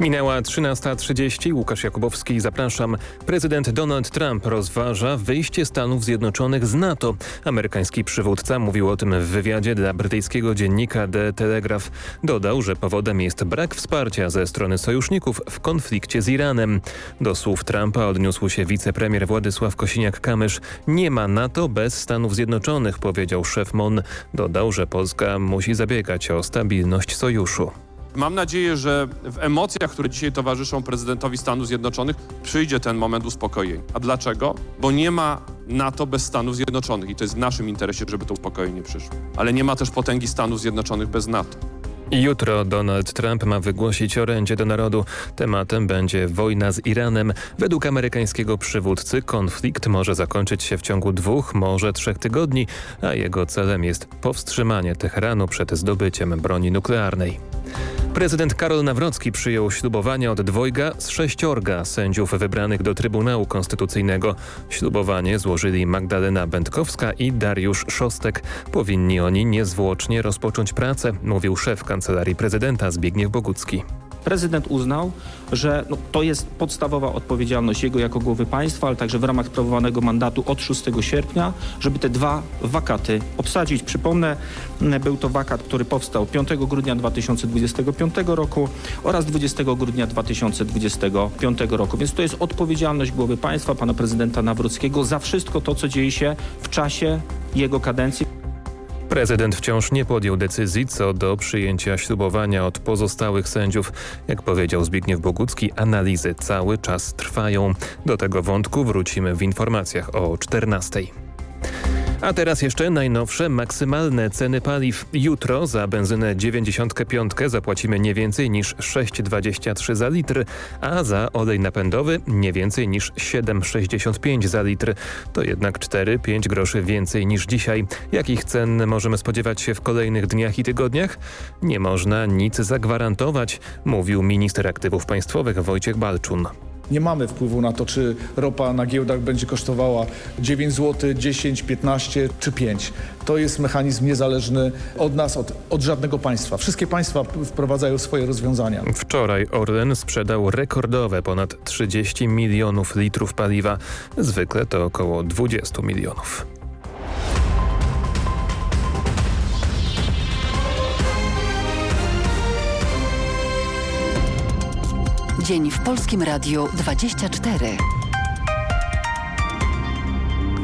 Minęła 13.30. Łukasz Jakubowski, zapraszam. Prezydent Donald Trump rozważa wyjście Stanów Zjednoczonych z NATO. Amerykański przywódca mówił o tym w wywiadzie dla brytyjskiego dziennika The Telegraph. Dodał, że powodem jest brak wsparcia ze strony sojuszników w konflikcie z Iranem. Do słów Trumpa odniósł się wicepremier Władysław Kosiniak-Kamysz. Nie ma NATO bez Stanów Zjednoczonych, powiedział szef MON. Dodał, że Polska musi zabiegać o stabilność sojuszu. Mam nadzieję, że w emocjach, które dzisiaj towarzyszą prezydentowi Stanów Zjednoczonych, przyjdzie ten moment uspokojenia. A dlaczego? Bo nie ma NATO bez Stanów Zjednoczonych i to jest w naszym interesie, żeby to uspokojenie przyszło. Ale nie ma też potęgi Stanów Zjednoczonych bez NATO. Jutro Donald Trump ma wygłosić orędzie do narodu. Tematem będzie wojna z Iranem. Według amerykańskiego przywódcy konflikt może zakończyć się w ciągu dwóch, może trzech tygodni, a jego celem jest powstrzymanie Teheranu przed zdobyciem broni nuklearnej. Prezydent Karol Nawrocki przyjął ślubowanie od dwojga z sześciorga sędziów wybranych do Trybunału Konstytucyjnego. Ślubowanie złożyli Magdalena Będkowska i Dariusz Szostek. Powinni oni niezwłocznie rozpocząć pracę, mówił szef Kancelarii Prezydenta Zbigniew Bogucki. Prezydent uznał, że no, to jest podstawowa odpowiedzialność jego jako głowy państwa, ale także w ramach sprawowanego mandatu od 6 sierpnia, żeby te dwa wakaty obsadzić. Przypomnę, był to wakat, który powstał 5 grudnia 2025 roku oraz 20 grudnia 2025 roku. Więc to jest odpowiedzialność głowy państwa, pana prezydenta Nawrockiego za wszystko to, co dzieje się w czasie jego kadencji. Prezydent wciąż nie podjął decyzji co do przyjęcia ślubowania od pozostałych sędziów. Jak powiedział Zbigniew Bogucki, analizy cały czas trwają. Do tego wątku wrócimy w informacjach o 14. A teraz jeszcze najnowsze maksymalne ceny paliw. Jutro za benzynę 95 zapłacimy nie więcej niż 6,23 za litr, a za olej napędowy nie więcej niż 7,65 za litr. To jednak 4-5 groszy więcej niż dzisiaj. Jakich cen możemy spodziewać się w kolejnych dniach i tygodniach? Nie można nic zagwarantować, mówił minister aktywów państwowych Wojciech Balczun. Nie mamy wpływu na to, czy ropa na giełdach będzie kosztowała 9 zł, 10, 15 czy 5. To jest mechanizm niezależny od nas, od, od żadnego państwa. Wszystkie państwa wprowadzają swoje rozwiązania. Wczoraj Orlen sprzedał rekordowe ponad 30 milionów litrów paliwa. Zwykle to około 20 milionów. Dzień w Polskim Radiu 24.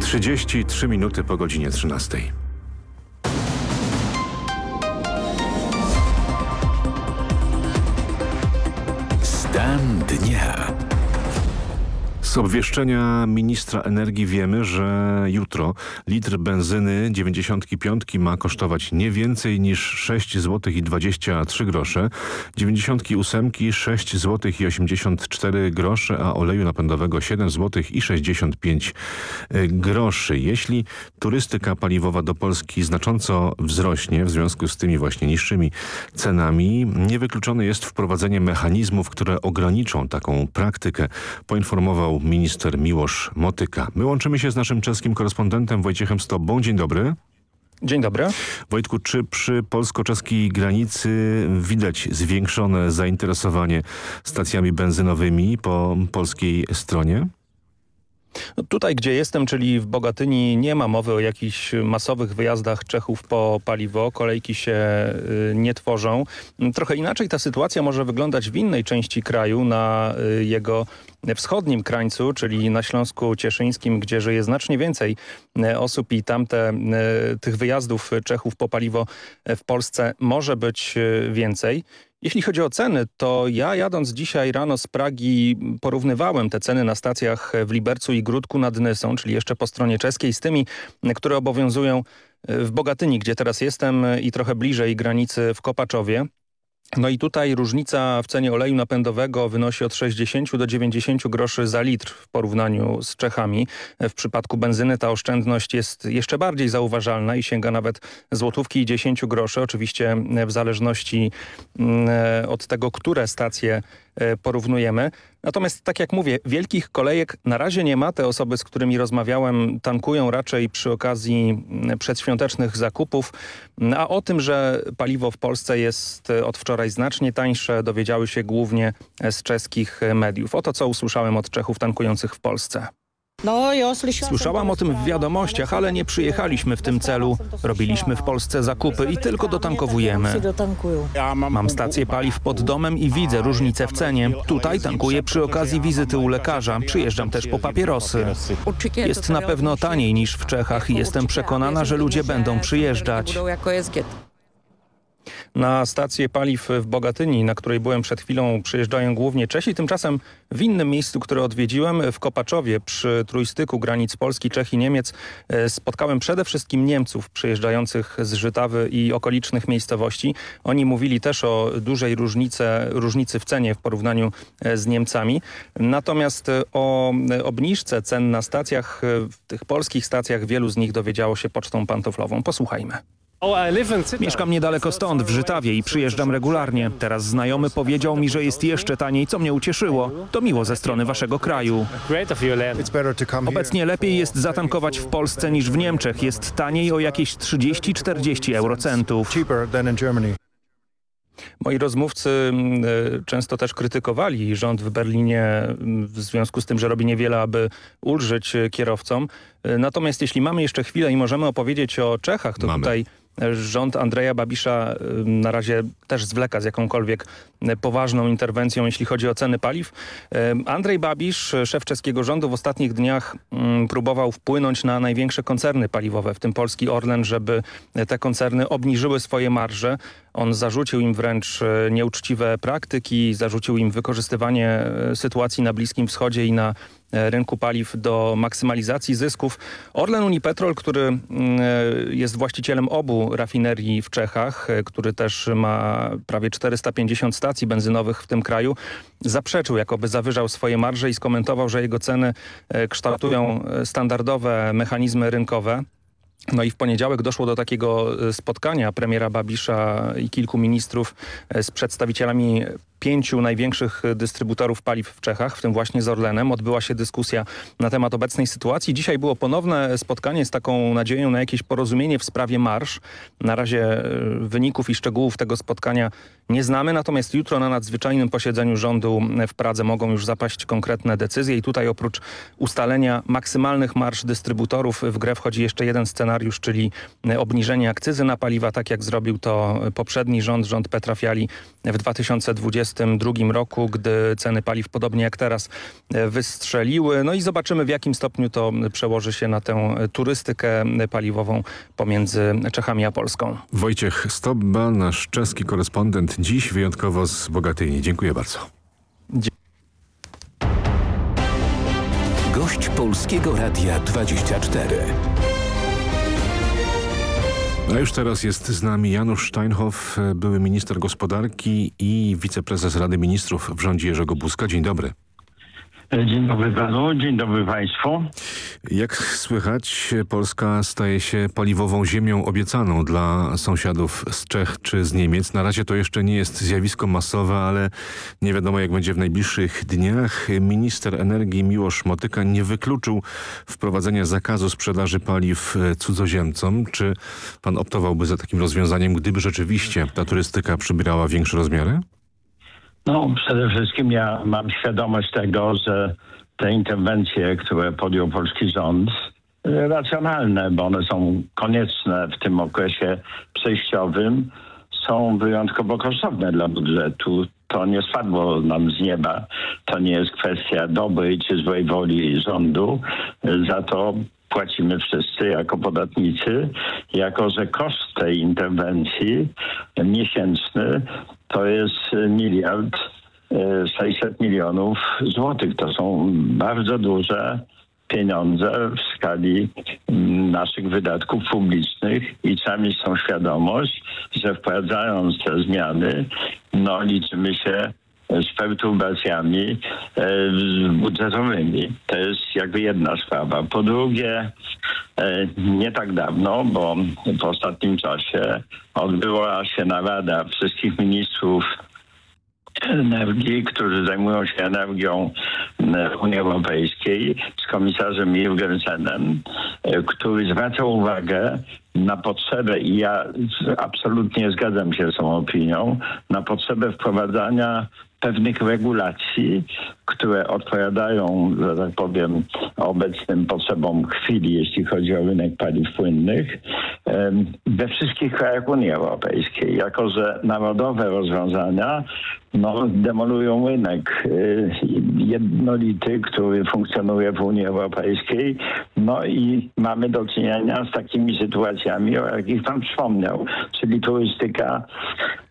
33 minuty po godzinie 13. Stan dnia. Z obwieszczenia ministra energii wiemy, że jutro litr benzyny 95 ma kosztować nie więcej niż 6 zł i 23 grosze, 98 6 zł i 84 grosze, a oleju napędowego 7 zł i 65 groszy. Jeśli turystyka paliwowa do Polski znacząco wzrośnie w związku z tymi właśnie niższymi cenami, niewykluczone jest wprowadzenie mechanizmów, które ograniczą taką praktykę, poinformował minister Miłosz Motyka. My łączymy się z naszym czeskim korespondentem Wojciechem Stobą. Dzień dobry. Dzień dobry. Wojtku, czy przy polsko-czeskiej granicy widać zwiększone zainteresowanie stacjami benzynowymi po polskiej stronie? No tutaj, gdzie jestem, czyli w Bogatyni, nie ma mowy o jakichś masowych wyjazdach Czechów po paliwo. Kolejki się y, nie tworzą. Trochę inaczej ta sytuacja może wyglądać w innej części kraju, na y, jego wschodnim krańcu, czyli na Śląsku Cieszyńskim, gdzie żyje znacznie więcej y, osób i tamte tych wyjazdów Czechów po paliwo w Polsce może być więcej. Jeśli chodzi o ceny, to ja jadąc dzisiaj rano z Pragi porównywałem te ceny na stacjach w Libercu i Grudku nad Nysą, czyli jeszcze po stronie czeskiej, z tymi, które obowiązują w Bogatyni, gdzie teraz jestem i trochę bliżej granicy w Kopaczowie. No i tutaj różnica w cenie oleju napędowego wynosi od 60 do 90 groszy za litr w porównaniu z Czechami. W przypadku benzyny ta oszczędność jest jeszcze bardziej zauważalna i sięga nawet złotówki i 10 groszy. Oczywiście w zależności mm, od tego, które stacje E, porównujemy. Natomiast tak jak mówię, wielkich kolejek na razie nie ma. Te osoby, z którymi rozmawiałem tankują raczej przy okazji przedświątecznych zakupów. A o tym, że paliwo w Polsce jest e, od wczoraj znacznie tańsze dowiedziały się głównie z czeskich mediów. Oto co usłyszałem od Czechów tankujących w Polsce. No, Słyszałam o tym w wiadomościach, ale nie przyjechaliśmy w tym celu. Robiliśmy w Polsce zakupy i tylko dotankowujemy. Mam stację paliw pod domem i widzę różnicę w cenie. Tutaj tankuję przy okazji wizyty u lekarza. Przyjeżdżam też po papierosy. Jest na pewno taniej niż w Czechach i jestem przekonana, że ludzie będą przyjeżdżać. Na stację paliw w Bogatyni, na której byłem przed chwilą, przyjeżdżają głównie Czesi. Tymczasem w innym miejscu, które odwiedziłem, w Kopaczowie, przy trójstyku granic Polski, Czech i Niemiec, e, spotkałem przede wszystkim Niemców przyjeżdżających z Żytawy i okolicznych miejscowości. Oni mówili też o dużej różnicy w cenie w porównaniu e, z Niemcami. Natomiast e, o obniżce cen na stacjach, w tych polskich stacjach, wielu z nich dowiedziało się pocztą pantoflową. Posłuchajmy. Mieszkam niedaleko stąd, w Żytawie i przyjeżdżam regularnie. Teraz znajomy powiedział mi, że jest jeszcze taniej, co mnie ucieszyło. To miło ze strony waszego kraju. Obecnie lepiej jest zatankować w Polsce niż w Niemczech. Jest taniej o jakieś 30-40 eurocentów. Moi rozmówcy mm, e, często też krytykowali rząd w Berlinie mm, w związku z tym, że robi niewiele, aby ulżyć kierowcom. E, natomiast jeśli mamy jeszcze chwilę i możemy opowiedzieć o Czechach, to mamy. tutaj rząd Andrzeja Babisza na razie też zwleka z jakąkolwiek poważną interwencją, jeśli chodzi o ceny paliw. Andrzej Babisz, szef czeskiego rządu w ostatnich dniach próbował wpłynąć na największe koncerny paliwowe, w tym polski Orlen, żeby te koncerny obniżyły swoje marże. On zarzucił im wręcz e, nieuczciwe praktyki, zarzucił im wykorzystywanie sytuacji na Bliskim Wschodzie i na rynku paliw do maksymalizacji zysków. Orlen Unipetrol, który mm, jest właścicielem obu rafinerii w Czechach, który też ma prawie 450 stacji benzynowych w tym kraju, zaprzeczył, jakoby zawyżał swoje marże i skomentował, że jego ceny kształtują standardowe mechanizmy rynkowe. No i w poniedziałek doszło do takiego e, spotkania premiera Babisza i kilku ministrów e, z przedstawicielami pięciu największych dystrybutorów paliw w Czechach, w tym właśnie z Orlenem. Odbyła się dyskusja na temat obecnej sytuacji. Dzisiaj było ponowne spotkanie z taką nadzieją na jakieś porozumienie w sprawie marsz. Na razie e, wyników i szczegółów tego spotkania nie znamy, natomiast jutro na nadzwyczajnym posiedzeniu rządu w Pradze mogą już zapaść konkretne decyzje i tutaj oprócz ustalenia maksymalnych marsz dystrybutorów w grę wchodzi jeszcze jeden scenariusz, czyli obniżenie akcyzy na paliwa, tak jak zrobił to poprzedni rząd, rząd Petra Fiali w 2022 roku, gdy ceny paliw podobnie jak teraz wystrzeliły. No i zobaczymy w jakim stopniu to przełoży się na tę turystykę paliwową pomiędzy Czechami a Polską. Wojciech Stobba, nasz czeski korespondent Dziś wyjątkowo z Bogatyni. Dziękuję bardzo. Gość Polskiego Radia 24. A już teraz jest z nami Janusz Steinhoff, były minister gospodarki i wiceprezes Rady Ministrów w rządzie Jerzego Buzka. Dzień dobry. Dzień dobry panu, dzień dobry państwu. Jak słychać, Polska staje się paliwową ziemią obiecaną dla sąsiadów z Czech czy z Niemiec. Na razie to jeszcze nie jest zjawisko masowe, ale nie wiadomo jak będzie w najbliższych dniach. Minister energii Miłosz Motyka nie wykluczył wprowadzenia zakazu sprzedaży paliw cudzoziemcom. Czy pan optowałby za takim rozwiązaniem, gdyby rzeczywiście ta turystyka przybierała większe rozmiary? No przede wszystkim ja mam świadomość tego, że te interwencje, które podjął polski rząd, racjonalne, bo one są konieczne w tym okresie przejściowym, są wyjątkowo kosztowne dla budżetu. To nie spadło nam z nieba. To nie jest kwestia dobrej czy złej woli rządu. Za to płacimy wszyscy jako podatnicy, jako że koszt tej interwencji miesięczny to jest miliard 600 milionów złotych. To są bardzo duże pieniądze w skali naszych wydatków publicznych i trzeba mieć tą świadomość, że wprowadzając te zmiany, no liczymy się z perturbacjami e, budżetowymi. To jest jakby jedna sprawa. Po drugie, e, nie tak dawno, bo w ostatnim czasie odbyła się narada wszystkich ministrów energii, którzy zajmują się energią e, Unii Europejskiej z komisarzem Jurgensenem, który zwraca uwagę na potrzebę, i ja absolutnie zgadzam się z tą opinią, na potrzebę wprowadzania pewnych regulacji, które odpowiadają, że tak powiem, obecnym potrzebom chwili, jeśli chodzi o rynek paliw płynnych, we wszystkich krajach Unii Europejskiej. Jako, że narodowe rozwiązania no, demolują rynek y, jednolity, który funkcjonuje w Unii Europejskiej. No i mamy do czynienia z takimi sytuacjami, o jakich pan wspomniał, czyli turystyka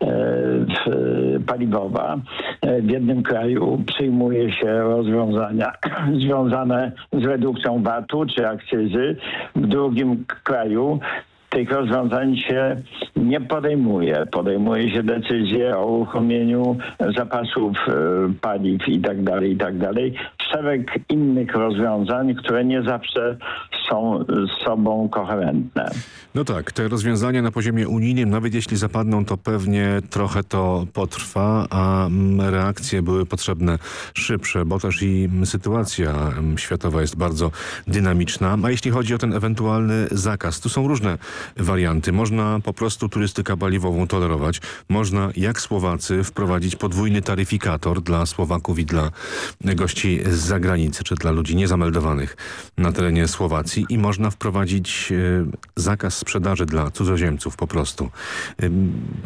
e, paliwowa. E, w jednym kraju przyjmuje się rozwiązania związane z redukcją VAT-u czy akcyzy, w drugim kraju tych rozwiązań się nie podejmuje. Podejmuje się decyzje o uruchomieniu zapasów e, paliw i tak dalej, i tak. Szereg innych rozwiązań, które nie zawsze są z sobą koherentne. No tak, te rozwiązania na poziomie unijnym, nawet jeśli zapadną, to pewnie trochę to potrwa, a mm, reakcje były potrzebne szybsze, bo też i sytuacja mm, światowa jest bardzo dynamiczna. A jeśli chodzi o ten ewentualny zakaz, tu są różne warianty. Można po prostu turystykę paliwową tolerować. Można, jak Słowacy, wprowadzić podwójny taryfikator dla Słowaków i dla gości z zagranicy, czy dla ludzi niezameldowanych na terenie Słowacji. I można wprowadzić e, zakaz sprzedaży dla cudzoziemców po prostu.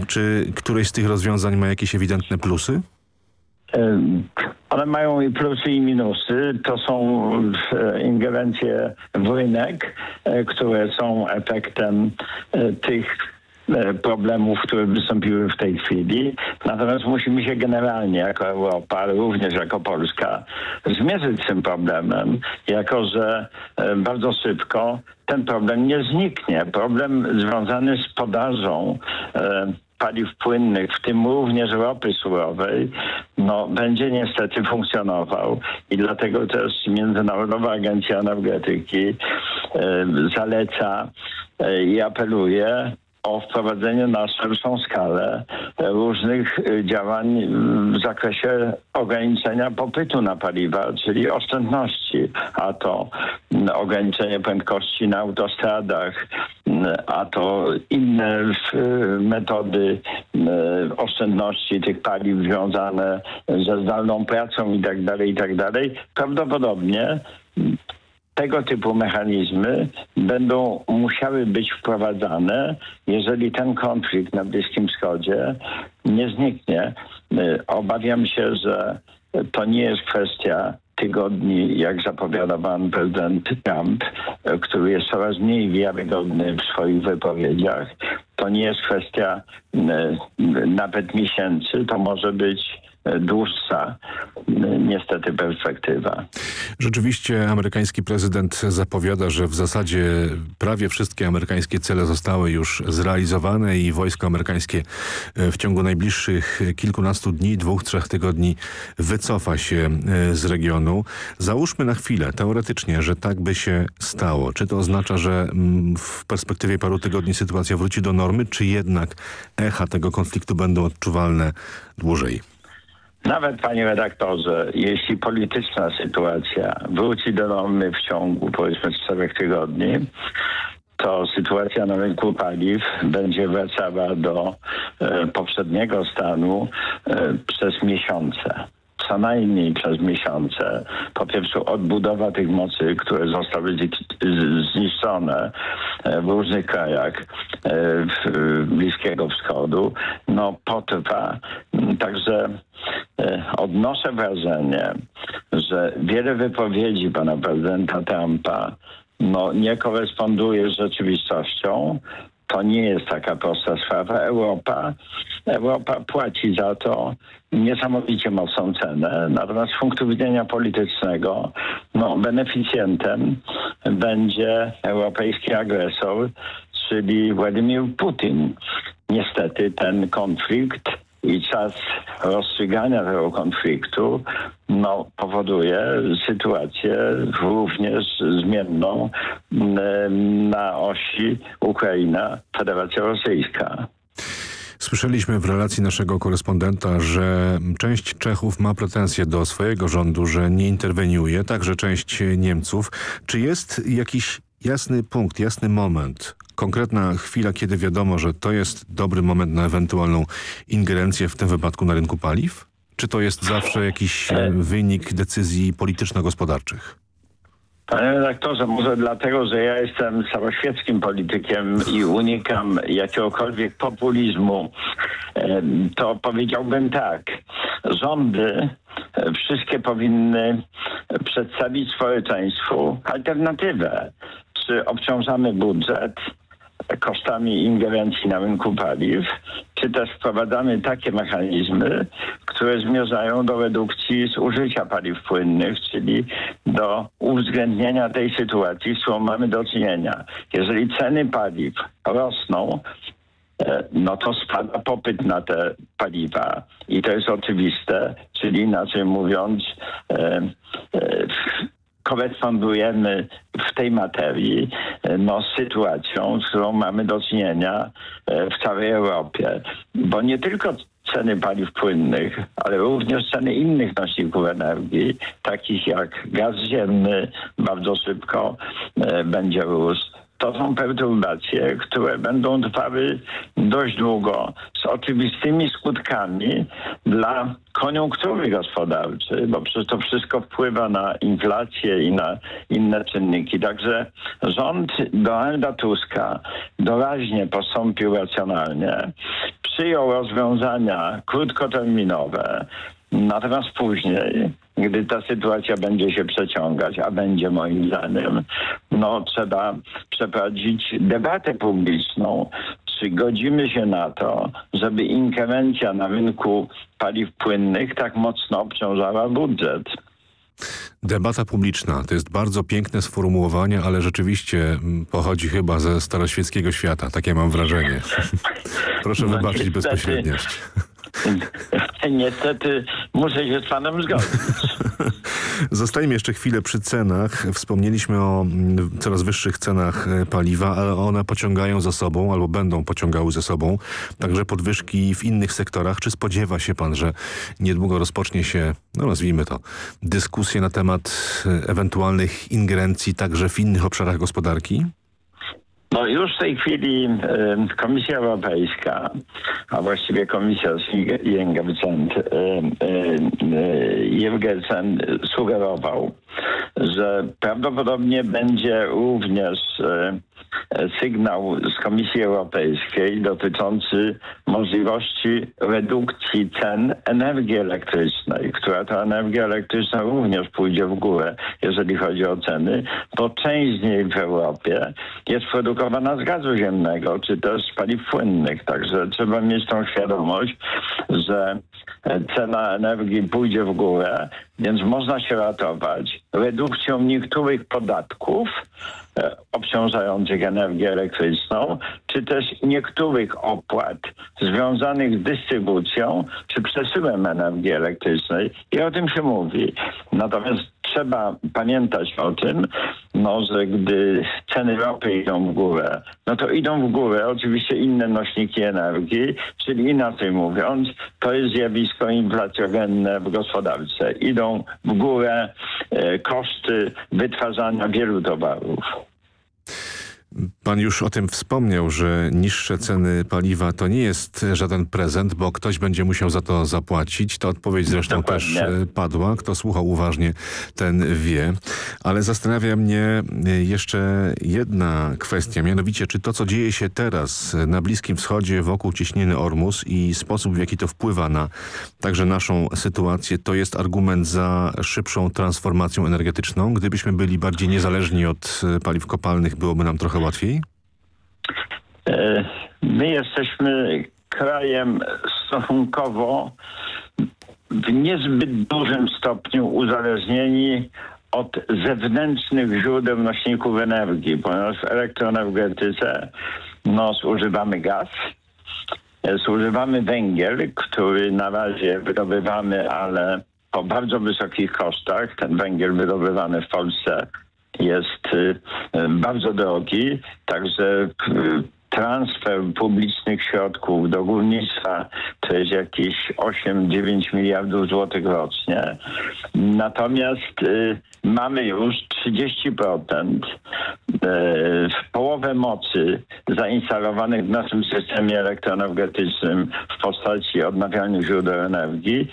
Czy któreś z tych rozwiązań ma jakieś ewidentne plusy? One mają i plusy i minusy. To są e, ingerencje w rynek, e, które są efektem tych problemów, które wystąpiły w tej chwili. Natomiast musimy się generalnie jako Europa, ale również jako Polska zmierzyć z tym problemem, jako że bardzo szybko ten problem nie zniknie. Problem związany z podażą paliw płynnych, w tym również ropy surowej, no, będzie niestety funkcjonował i dlatego też Międzynarodowa Agencja Energetyki e, zaleca e, i apeluje o wprowadzenie na szerszą skalę różnych działań w zakresie ograniczenia popytu na paliwa, czyli oszczędności, a to ograniczenie prędkości na autostradach, a to inne metody oszczędności tych paliw związane ze zdalną pracą itd., tak itd. Tak Prawdopodobnie tego typu mechanizmy będą musiały być wprowadzane, jeżeli ten konflikt na Bliskim Wschodzie nie zniknie. Y, obawiam się, że to nie jest kwestia tygodni, jak zapowiada pan prezydent Trump, y, który jest coraz mniej wiarygodny w swoich wypowiedziach. To nie jest kwestia y, nawet miesięcy, to może być dłuższa niestety perspektywa. Rzeczywiście amerykański prezydent zapowiada, że w zasadzie prawie wszystkie amerykańskie cele zostały już zrealizowane i wojsko amerykańskie e, w ciągu najbliższych kilkunastu dni, dwóch, trzech tygodni wycofa się e, z regionu. Załóżmy na chwilę, teoretycznie, że tak by się stało. Czy to oznacza, że mm, w perspektywie paru tygodni sytuacja wróci do normy, czy jednak echa tego konfliktu będą odczuwalne dłużej? Nawet, panie redaktorze, jeśli polityczna sytuacja wróci do normy w ciągu powiedzmy czterech tygodni, to sytuacja na rynku paliw będzie wracała do e, poprzedniego stanu e, przez miesiące. Co najmniej przez miesiące. Po pierwsze odbudowa tych mocy, które zostały zniszczone w różnych krajach Bliskiego Wschodu, no potrwa. Także odnoszę wrażenie, że wiele wypowiedzi pana prezydenta Trumpa no, nie koresponduje z rzeczywistością. To nie jest taka prosta sprawa. Europa, Europa płaci za to niesamowicie mocną cenę. Natomiast z punktu widzenia politycznego, no, beneficjentem będzie europejski agresor, czyli Władimir Putin. Niestety ten konflikt i czas rozstrzygania tego konfliktu no, powoduje sytuację również zmienną na osi Ukraina-Federacja Rosyjska. Słyszeliśmy w relacji naszego korespondenta, że część Czechów ma pretensje do swojego rządu, że nie interweniuje, także część Niemców. Czy jest jakiś jasny punkt, jasny moment, konkretna chwila, kiedy wiadomo, że to jest dobry moment na ewentualną ingerencję w tym wypadku na rynku paliw? Czy to jest zawsze jakiś e, wynik decyzji polityczno-gospodarczych? Panie redaktorze, może dlatego, że ja jestem całoświeckim politykiem i unikam jakiegokolwiek populizmu, e, to powiedziałbym tak. Rządy e, wszystkie powinny przedstawić społeczeństwu alternatywę. Czy obciążamy budżet, kosztami ingerencji na rynku paliw, czy też wprowadzamy takie mechanizmy, które zmierzają do redukcji zużycia paliw płynnych, czyli do uwzględnienia tej sytuacji, z którą mamy do czynienia. Jeżeli ceny paliw rosną, e, no to spada popyt na te paliwa i to jest oczywiste, czyli inaczej mówiąc e, e, korespondujemy w tej materii e, no, z sytuacją, z którą mamy do czynienia e, w całej Europie. Bo nie tylko ceny paliw płynnych, ale również ceny innych nośników energii, takich jak gaz ziemny, bardzo szybko e, będzie rósł to są perturbacje, które będą trwały dość długo z oczywistymi skutkami dla koniunktury gospodarczej, bo przecież to wszystko wpływa na inflację i na inne czynniki. Także rząd Donalda Tuska doraźnie postąpił racjonalnie, przyjął rozwiązania krótkoterminowe, natomiast później gdy ta sytuacja będzie się przeciągać, a będzie moim zdaniem, no trzeba przeprowadzić debatę publiczną, czy godzimy się na to, żeby inkerencja na rynku paliw płynnych tak mocno obciążała budżet. Debata publiczna to jest bardzo piękne sformułowanie, ale rzeczywiście mm, pochodzi chyba ze staroświeckiego świata. Takie mam wrażenie. Proszę no, wybaczyć niestety, bezpośredniość. Niestety muszę się z panem zgodzić. Zostańmy jeszcze chwilę przy cenach. Wspomnieliśmy o mm, coraz wyższych cenach e, paliwa, ale one pociągają za sobą albo będą pociągały za sobą także podwyżki w innych sektorach. Czy spodziewa się pan, że niedługo rozpocznie się, no nazwijmy to, dyskusja na temat e, ewentualnych ingerencji także w innych obszarach gospodarki? No już w tej chwili Komisja Europejska, a właściwie Komisja y, y, sugerował, że prawdopodobnie będzie również sygnał z Komisji Europejskiej dotyczący możliwości redukcji cen energii elektrycznej, która ta energia elektryczna również pójdzie w górę, jeżeli chodzi o ceny, bo część z niej w Europie jest produkowana z gazu ziemnego, czy też z paliw płynnych. Także trzeba mieć tą świadomość, że cena energii pójdzie w górę, więc można się ratować redukcją niektórych podatków, E, obciążających energię elektryczną, czy też niektórych opłat związanych z dystrybucją czy przesyłem energii elektrycznej. I o tym się mówi. Natomiast trzeba pamiętać o tym, no, że gdy ceny ropy idą w górę, no to idą w górę oczywiście inne nośniki energii, czyli inaczej mówiąc, to jest zjawisko inflacjogenne w gospodarce. Idą w górę e, koszty wytwarzania wielu towarów. Pan już o tym wspomniał, że niższe ceny paliwa to nie jest żaden prezent, bo ktoś będzie musiał za to zapłacić. Ta odpowiedź zresztą Dokładnie. też e, padła. Kto słuchał uważnie, ten wie. Ale zastanawia mnie e, jeszcze jedna kwestia, mianowicie czy to, co dzieje się teraz na Bliskim Wschodzie wokół ciśniny Ormus i sposób, w jaki to wpływa na także naszą sytuację, to jest argument za szybszą transformacją energetyczną. Gdybyśmy byli bardziej niezależni od e, paliw kopalnych, byłoby nam trochę łatwiej? E, My jesteśmy krajem stosunkowo w niezbyt dużym stopniu uzależnieni od zewnętrznych źródeł nośników energii, ponieważ w elektroenergetyce no, zużywamy gaz, zużywamy węgiel, który na razie wydobywamy, ale po bardzo wysokich kosztach. Ten węgiel wydobywany w Polsce jest y, bardzo drogi, także y, transfer publicznych środków do górnictwa to jest jakieś 8-9 miliardów złotych rocznie. Natomiast y, mamy już 30% y, w połowę mocy zainstalowanych w naszym systemie elektroenergetycznym w postaci odnawialnych źródeł energii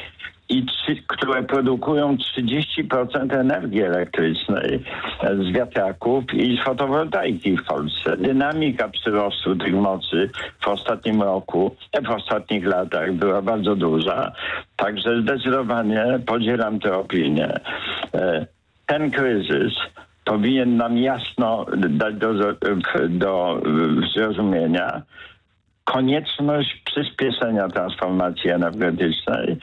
i które produkują 30% energii elektrycznej z wiatraków i z fotowoltaiki w Polsce. Dynamika przyrostu tych mocy w ostatnim roku, w ostatnich latach była bardzo duża, także zdecydowanie podzielam tę opinię. E, Ten kryzys powinien nam jasno dać do, do zrozumienia, konieczność przyspieszenia transformacji energetycznej.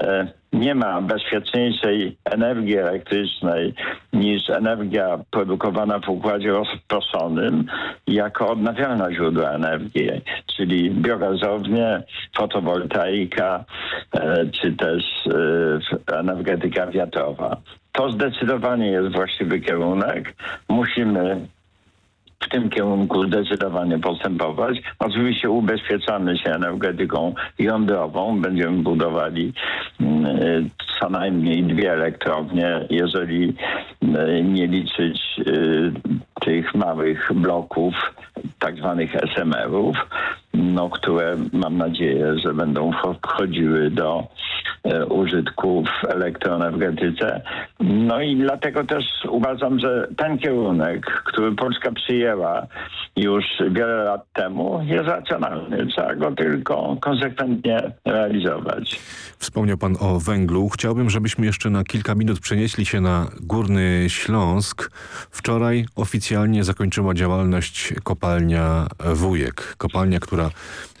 E, Nie ma bezpieczniejszej energii elektrycznej niż energia produkowana w układzie rozproszonym jako odnawialne źródła energii, czyli biogazownie, fotowoltaika e, czy też e, energetyka wiatrowa. To zdecydowanie jest właściwy kierunek. Musimy w tym kierunku zdecydowanie postępować. Oczywiście ubezpieczamy się energetyką jądrową. Będziemy budowali mm, y, co najmniej dwie elektrownie, jeżeli y, nie liczyć y, tych małych bloków, tak zwanych SMR-ów, no, które mam nadzieję, że będą wchodziły do e, użytku w elektroenergetyce. No i dlatego też uważam, że ten kierunek, który Polska przyjęła już wiele lat temu, jest racjonalny. Trzeba go tylko konsekwentnie realizować. Wspomniał pan o węglu. Chciałbym, żebyśmy jeszcze na kilka minut przenieśli się na Górny Śląsk. Wczoraj oficjalnie zakończyła działalność kopalnia Wujek. Kopalnia, która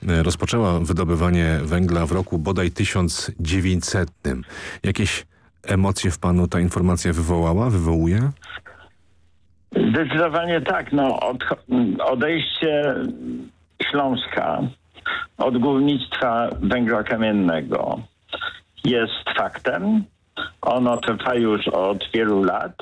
e, rozpoczęła wydobywanie węgla w roku bodaj 1900. Jakieś emocje w panu ta informacja wywołała, wywołuje? Zdecydowanie tak. No, od, odejście Śląska od górnictwa węgla kamiennego jest faktem. Ono trwa już od wielu lat.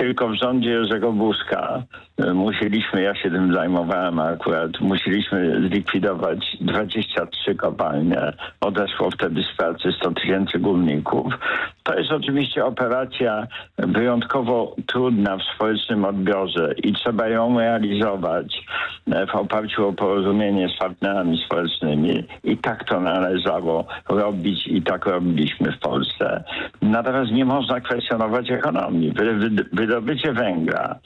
Tylko w rządzie Jerzego Buzka y, musieliśmy, ja się tym zajmowałem akurat, musieliśmy zlikwidować 23 kopalnie. Odeszło wtedy z pracy 100 tysięcy górników. To jest oczywiście operacja wyjątkowo trudna w społecznym odbiorze i trzeba ją realizować e, w oparciu o porozumienie z partnerami społecznymi i tak to należało robić i tak robiliśmy w Polsce. Natomiast nie można kwestionować ekonomii. Wy, wy, wydobycie węgla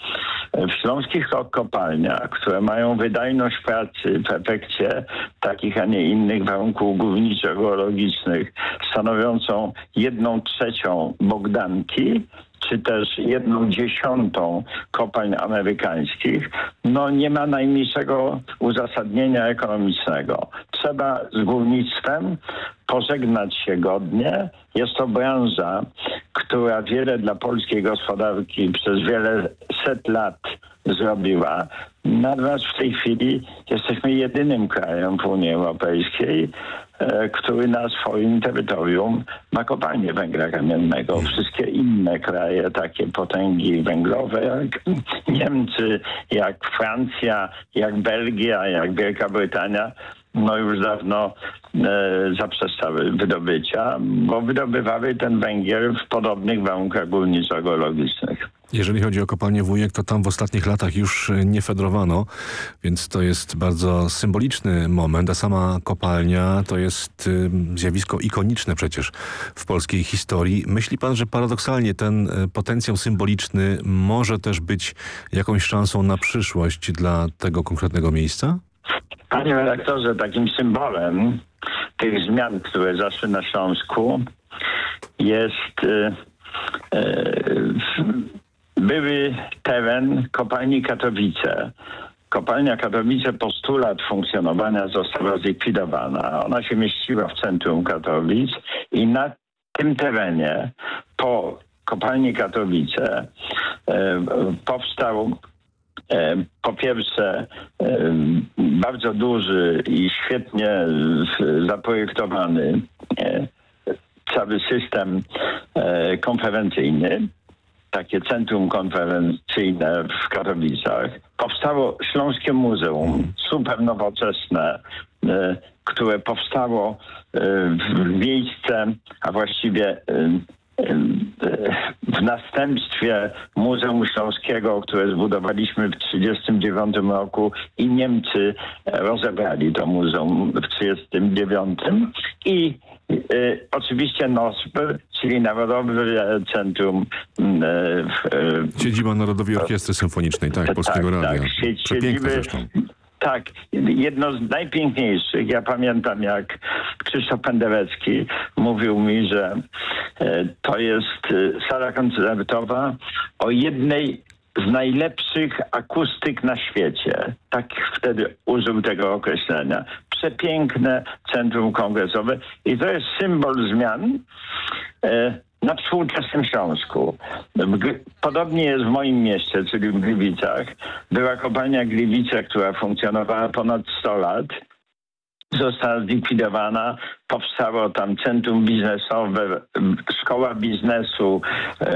w śląskich kopalniach, które mają wydajność pracy w efekcie takich, a nie innych warunków górniczo-geologicznych stanowiącą jedną trzecią Bogdanki, czy też jedną dziesiątą kopalń amerykańskich, no nie ma najmniejszego uzasadnienia ekonomicznego. Trzeba z górnictwem pożegnać się godnie. Jest to branża, która wiele dla polskiej gospodarki przez wiele set lat zrobiła. Natomiast w tej chwili jesteśmy jedynym krajem w Unii Europejskiej, e, który na swoim terytorium ma kopalnię węgla kamiennego. Wszystkie inne kraje, takie potęgi węglowe jak Niemcy, jak Francja, jak Belgia, jak Wielka Brytania, no już dawno e, zaprzestały wydobycia, bo wydobywały ten węgiel w podobnych warunkach górniczo-geologicznych. Jeżeli chodzi o kopalnię Wujek, to tam w ostatnich latach już nie fedrowano, więc to jest bardzo symboliczny moment, a sama kopalnia to jest y, zjawisko ikoniczne przecież w polskiej historii. Myśli pan, że paradoksalnie ten y, potencjał symboliczny może też być jakąś szansą na przyszłość dla tego konkretnego miejsca? Panie redaktorze, takim symbolem tych zmian, które zaszły na Śląsku jest y, y, były teren kopalni Katowice. Kopalnia Katowice po 100 lat funkcjonowania została zlikwidowana. Ona się mieściła w centrum Katowic i na tym terenie po kopalni Katowice e, powstał e, po pierwsze e, bardzo duży i świetnie zaprojektowany e, cały system e, konferencyjny takie centrum konferencyjne w Katowicach. Powstało Śląskie Muzeum, super nowoczesne, które powstało w miejsce, a właściwie w następstwie Muzeum Śląskiego, które zbudowaliśmy w 1939 roku i Niemcy rozebrali to muzeum w 1939 i y, oczywiście NOSP, czyli Narodowe Centrum y, Siedziba Narodowej Orkiestry Symfonicznej, tak, Polskiego tak, Radia. Tak, Sie- Przepiękne siedziby- zresztą. Tak, jedno z najpiękniejszych. Ja pamiętam, jak Krzysztof Penderecki mówił mi, że e, to jest e, sala koncertowa o jednej z najlepszych akustyk na świecie. Tak wtedy użył tego określenia. Przepiękne centrum kongresowe i to jest symbol zmian e, na współczesnym Śląsku. Podobnie jest w moim mieście, czyli w Gliwicach. Była kopalnia Gliwice, która funkcjonowała ponad 100 lat. Została zlikwidowana, powstało tam centrum biznesowe, szkoła biznesu,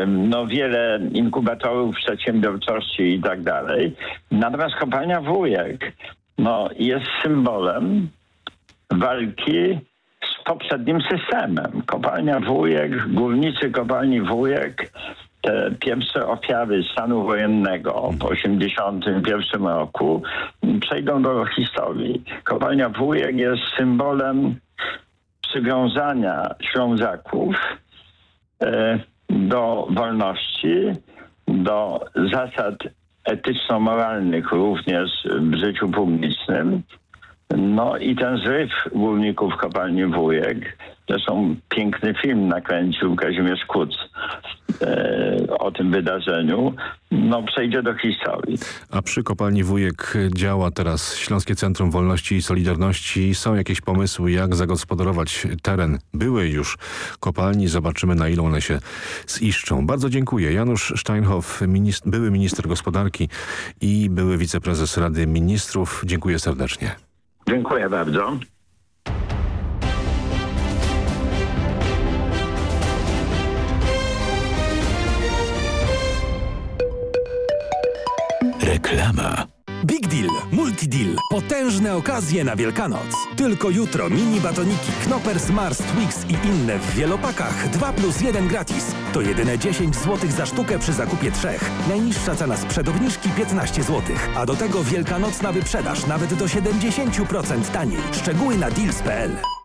no wiele inkubatorów przedsiębiorczości i tak dalej. Natomiast kopalnia Wujek no, jest symbolem walki poprzednim systemem. Kopalnia Wujek, górnicy kopalni Wujek, te pierwsze ofiary stanu wojennego po 1981 roku przejdą do historii. Kopalnia Wujek jest symbolem przywiązania Ślązaków e, do wolności, do zasad etyczno-moralnych również w życiu publicznym. No i ten zryw górników kopalni Wujek, zresztą piękny film nakręcił Kazimierz Kuc e, o tym wydarzeniu, no przejdzie do historii. A przy kopalni Wujek działa teraz Śląskie Centrum Wolności i Solidarności. Są jakieś pomysły, jak zagospodarować teren byłej już kopalni. Zobaczymy, na ile one się ziszczą. Bardzo dziękuję. Janusz Steinhoff, minist były minister gospodarki i były wiceprezes Rady Ministrów. Dziękuję serdecznie. Dziękuję bardzo. Reklama. Big Deal, Multideal. Potężne okazje na Wielkanoc. Tylko jutro mini batoniki Knoppers, Mars, Twix i inne w wielopakach 2 plus 1 gratis. To jedyne 10 zł za sztukę przy zakupie trzech. Najniższa cena sprzed obniżki 15 zł. A do tego wielkanocna wyprzedaż nawet do 70% taniej. Szczegóły na deals.pl.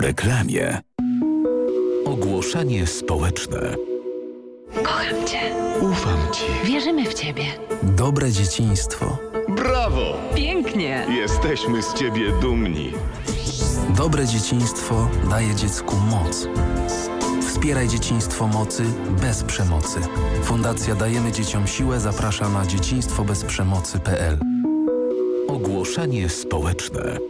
Po reklamie. Ogłoszenie społeczne. Kocham Cię. Ufam Ci. Wierzymy w Ciebie. Dobre dzieciństwo. Brawo! Pięknie. Jesteśmy z Ciebie dumni. Dobre dzieciństwo daje dziecku moc. Wspieraj dzieciństwo mocy bez przemocy. Fundacja Dajemy Dzieciom Siłę zaprasza na dzieciństwobezprzemocy.pl Ogłoszenie społeczne.